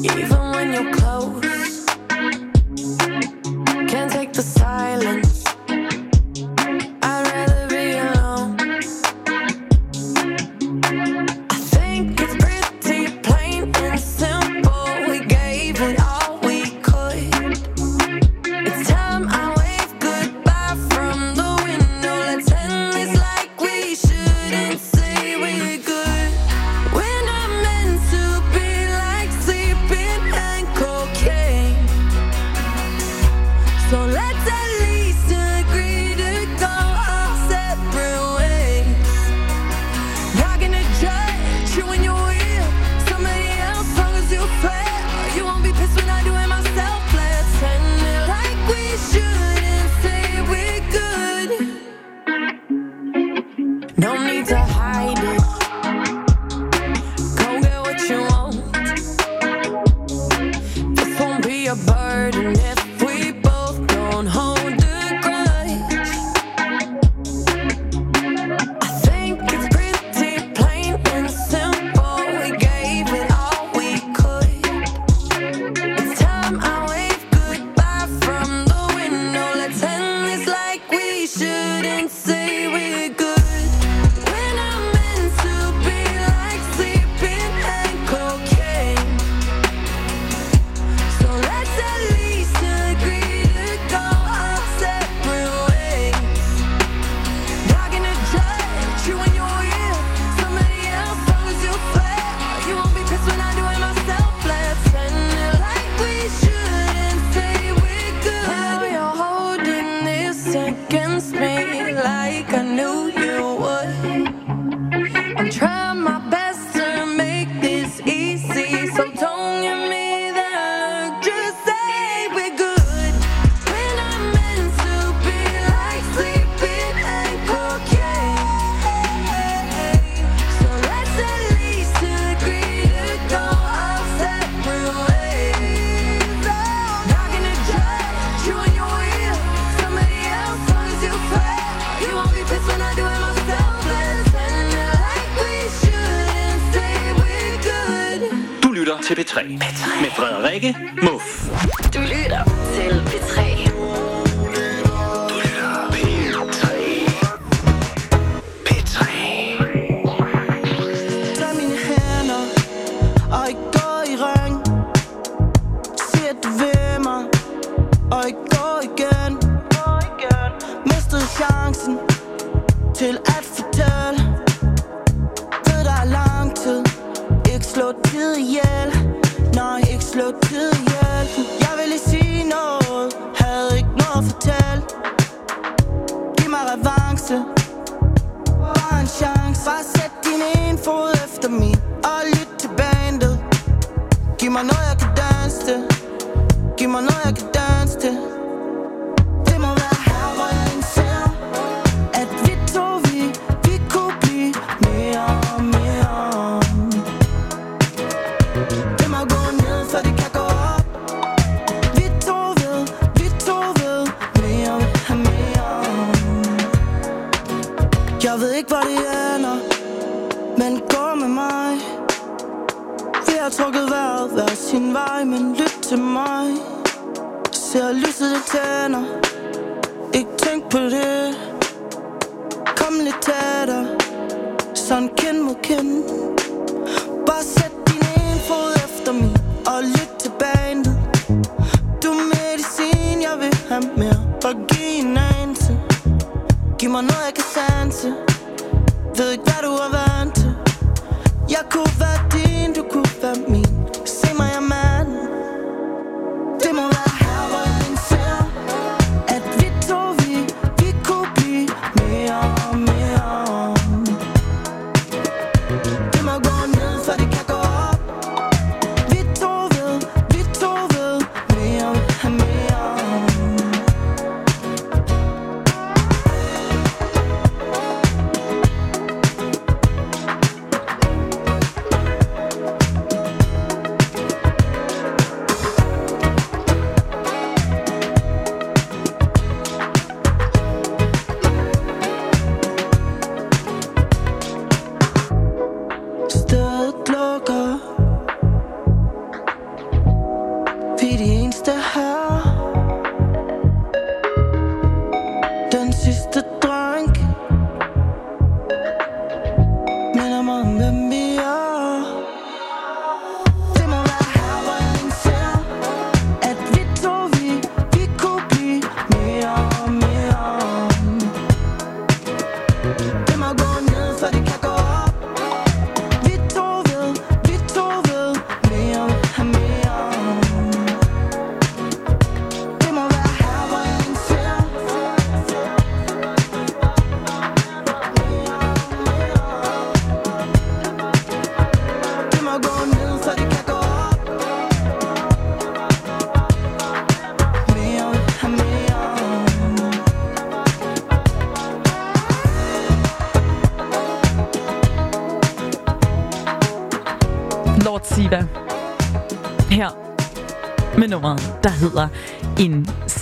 even when you're close. Can't take the silence.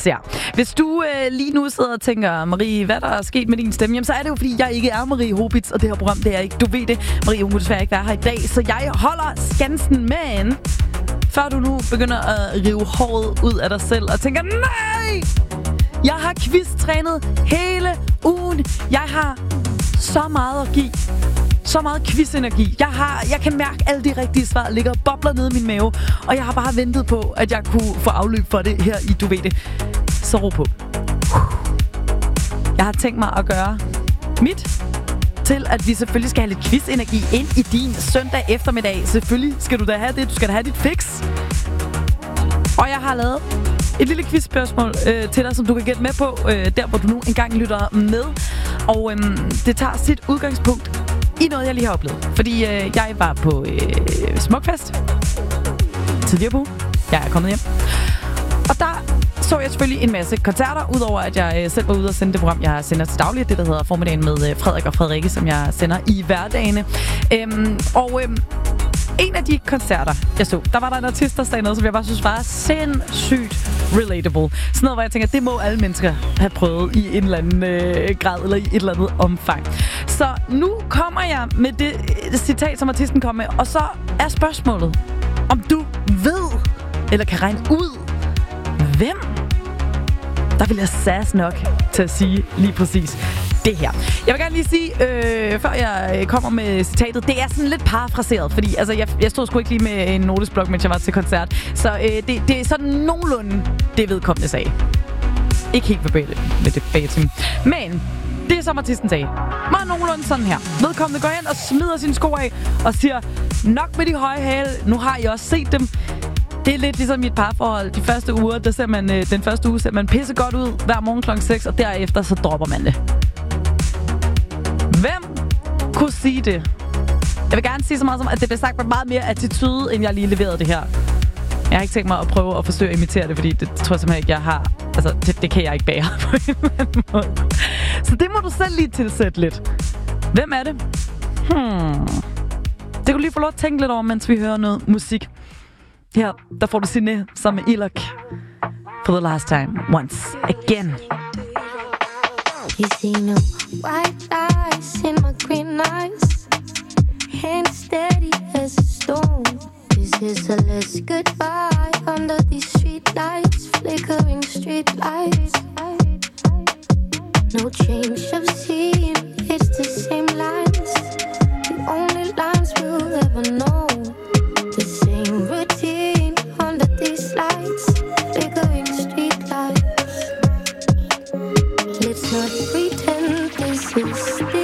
især. Hvis du øh, lige nu sidder og tænker, Marie, hvad der er sket med din stemme, jamen, så er det jo, fordi jeg ikke er Marie Hobitz, og det her program, det er ikke. Du ved det. Marie, hun kunne desværre ikke være her i dag, så jeg holder skansen men før du nu begynder at rive håret ud af dig selv og tænker, nej, jeg har quiz-trænet hele ugen. Jeg har så meget at give. Så meget quiz-energi. Jeg, har, jeg kan mærke, at alle de rigtige svar ligger og bobler nede i min mave. Og jeg har bare ventet på, at jeg kunne få afløb for det her i Du ved det. Så ro på. Jeg har tænkt mig at gøre mit til, at vi selvfølgelig skal have lidt quiz-energi ind i din søndag eftermiddag. Selvfølgelig skal du da have det. Du skal da have dit fix. Og jeg har lavet et lille quizspørgsmål øh, til dig, som du kan gætte med på, øh, der hvor du nu engang lytter med. Og øh, det tager sit udgangspunkt i noget, jeg lige har oplevet. Fordi øh, jeg var på øh, Smukfest tidligere på. Jeg er kommet hjem. Så jeg selvfølgelig en masse koncerter, udover at jeg øh, selv var ude og sende det program, jeg sender til daglig, det der hedder Formiddagen med øh, Frederik og Frederikke, som jeg sender i hverdagene. Øhm, og øhm, en af de koncerter, jeg så, der var der en artist, der sagde noget, som jeg bare synes var sindssygt relatable. Sådan noget, hvor jeg tænker, det må alle mennesker have prøvet i en eller anden øh, grad, eller i et eller andet omfang. Så nu kommer jeg med det øh, citat, som artisten kom med, og så er spørgsmålet, om du ved, eller kan regne ud, hvem der vil jeg sass nok til at sige lige præcis det her. Jeg vil gerne lige sige, øh, før jeg øh, kommer med citatet, det er sådan lidt parafraseret, fordi altså, jeg, jeg stod sgu ikke lige med en notesblok, mens jeg var til koncert. Så øh, det, det er sådan nogenlunde det vedkommende sag. Ikke helt verbalt med det batim. Men det er som artisten sagde, Meget nogenlunde sådan her. Vedkommende går hen og smider sine sko af og siger, nok med de høje hæle, nu har I også set dem. Det er lidt ligesom i et parforhold. De første uger, der ser man, øh, den første uge ser man pisse godt ud hver morgen kl. 6, og derefter så dropper man det. Hvem kunne sige det? Jeg vil gerne sige så meget som, at det bliver sagt med meget mere attitude, end jeg lige leverede det her. Jeg har ikke tænkt mig at prøve at forsøge at imitere det, fordi det tror jeg simpelthen ikke, jeg har. Altså, det, det kan jeg ikke bære på en eller anden måde. Så det må du selv lige tilsætte lidt. Hvem er det? Hmm. Det kunne lige få lov at tænke lidt over, mens vi hører noget musik. Her, der får du Sine sammen med Ilok. For the last time. Once again. You see no white lies in my green eyes. Hand steady as a stone. This is a last goodbye under these street lights, flickering street lights. No change of scene, it's the same lines. The only lines we'll ever know. The same routine these lights, flickering street lights. Let's not pretend this is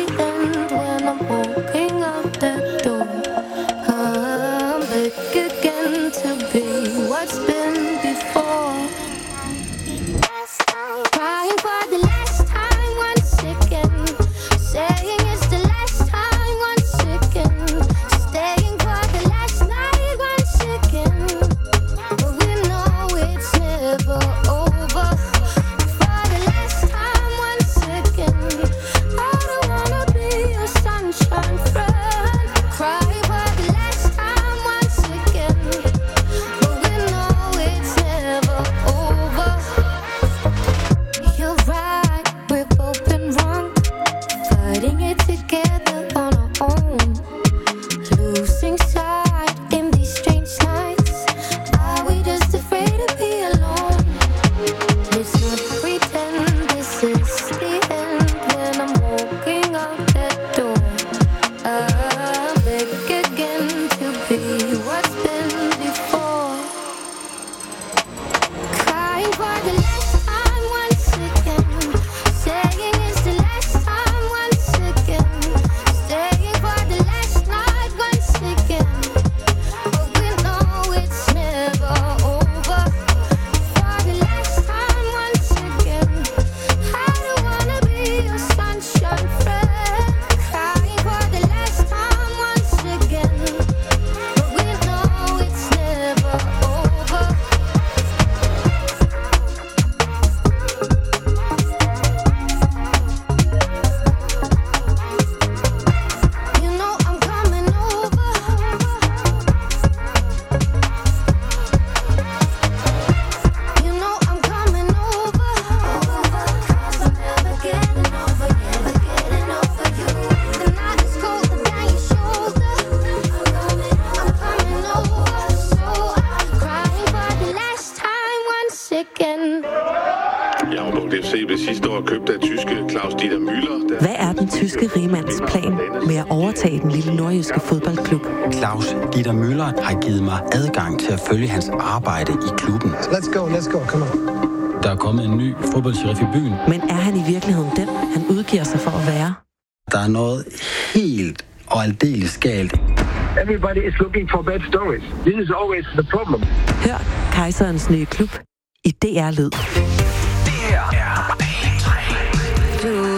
følge hans arbejde i klubben. Let's go, let's go, come on. Der er kommet en ny fodboldsheriff i byen. Men er han i virkeligheden den, han udgiver sig for at være? Der er noget helt og aldeles galt. Everybody is looking for bad stories. This is always the problem. Hør Kejserens nye klub i DR Lyd. Det her er P3. Du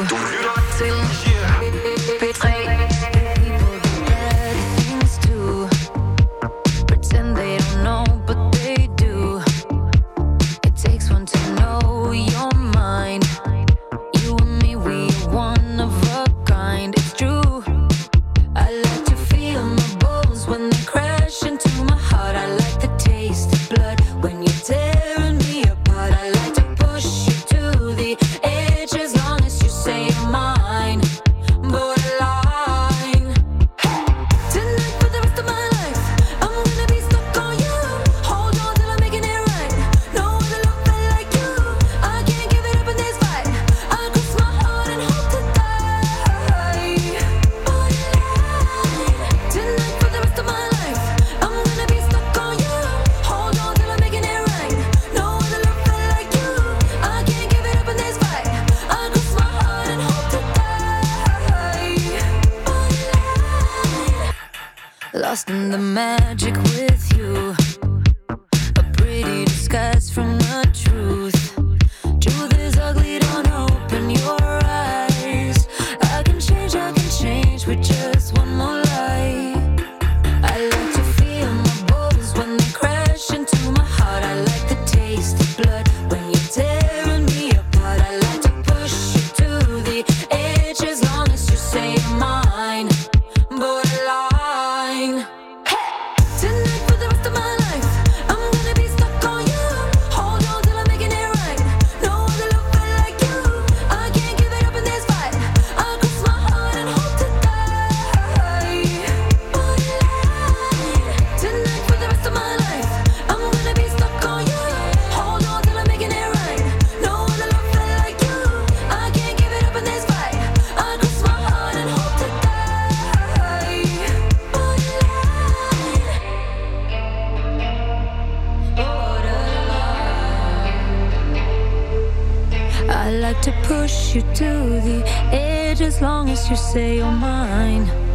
you say you're mine.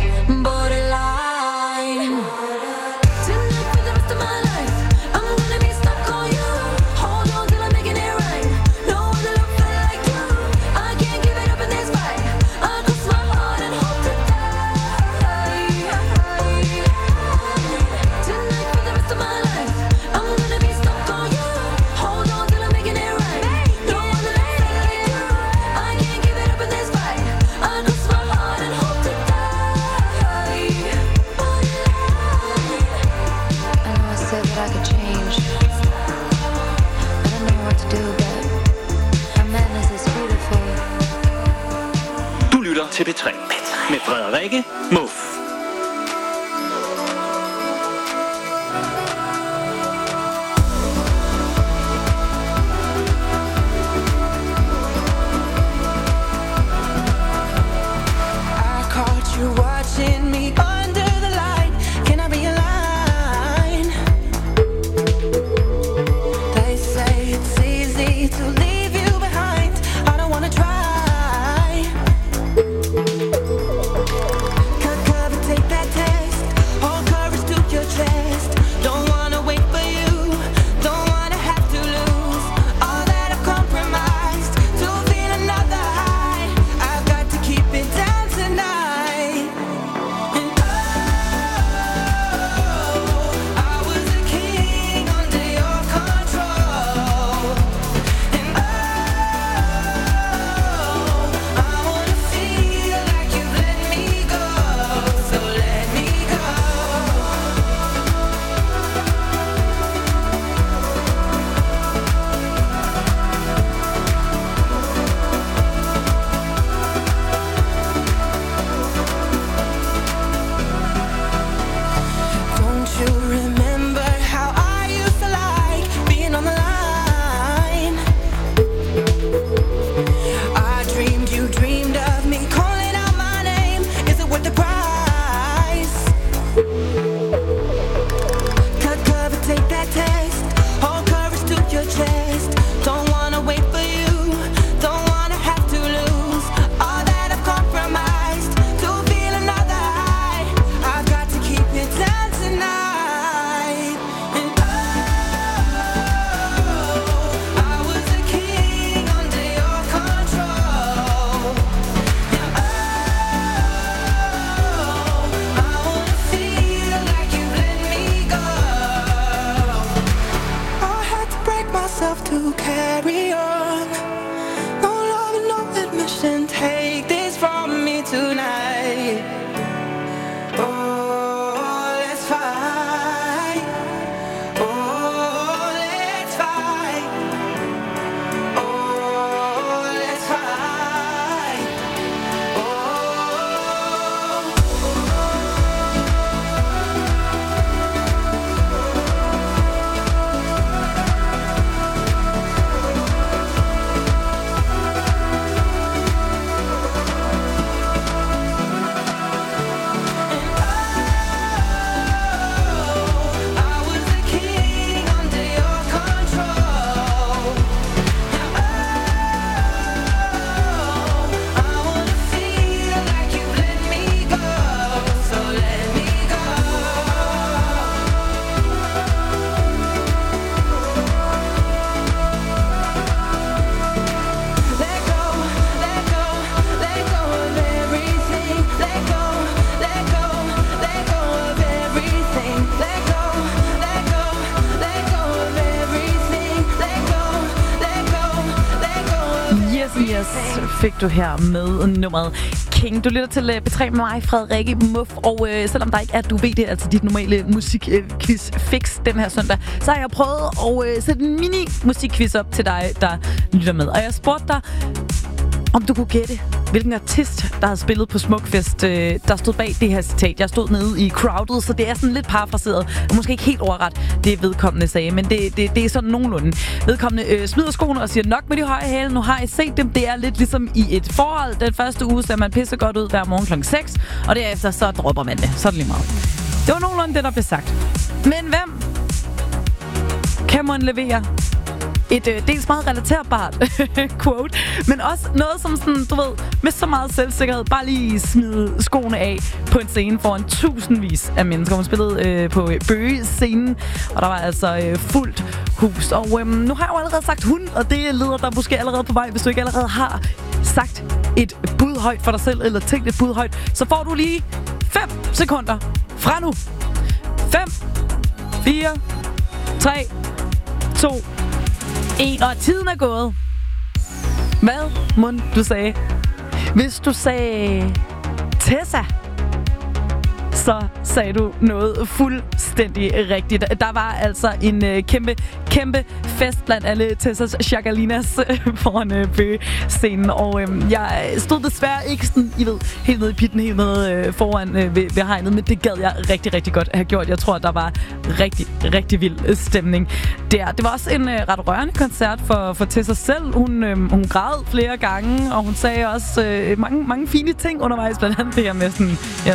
Her med nummeret King. Du lytter til øh, B3 med mig, Frederikke Muff, og øh, selvom der ikke er, du ved det, altså dit normale musikquiz fix den her søndag, så har jeg prøvet at øh, sætte en mini musikquiz op til dig, der lytter med. Og jeg spurgte dig, om du kunne gætte, hvilken artist, der havde spillet på Smukfest, øh, der stod bag det her citat. Jeg stod nede i crowded, så det er sådan lidt parafraseret. Måske ikke helt overret, det vedkommende sagde, men det, det, det er sådan nogenlunde. Vedkommende øh, smider skoene og siger, nok med de høje hæle, nu har I set dem. Det er lidt ligesom i et forhold. Den første uge ser man pisse godt ud hver morgen kl. 6, og derefter så dropper man det. Så er det lige meget. Det var nogenlunde det, der blev sagt. Men hvem kan man levere et øh, dels meget relaterbart quote, men også noget som sådan, du ved, med så meget selvsikkerhed, bare lige smide skoene af på en scene foran tusindvis af mennesker. Hun spillede øh, på Bøge-scenen, og der var altså øh, fuldt hus. Og øh, nu har jeg jo allerede sagt hun, og det leder der måske allerede på vej, hvis du ikke allerede har sagt et bud højt for dig selv, eller tænkt et bud højt, så får du lige 5 sekunder fra nu. 5, 4, 3, 2, 1, og tiden er gået. Hvad mund, du sagde? Hvis du sagde Tessa, så sagde du noget fuldstændig rigtigt. Der var altså en øh, kæmpe, kæmpe fest blandt alle Tessas Chagalinas øh, foran øh, Bøge-scenen. Og øh, jeg stod desværre ikke sådan, I ved, helt nede i pitten, helt nede øh, foran øh, ved, ved hegnet, men det gad jeg rigtig, rigtig godt have gjort. Jeg tror, der var rigtig, rigtig vild øh, stemning der. Det var også en øh, ret rørende koncert for, for Tessa selv. Hun, øh, hun græd flere gange, og hun sagde også øh, mange, mange fine ting undervejs, blandt andet det her med sådan, ja,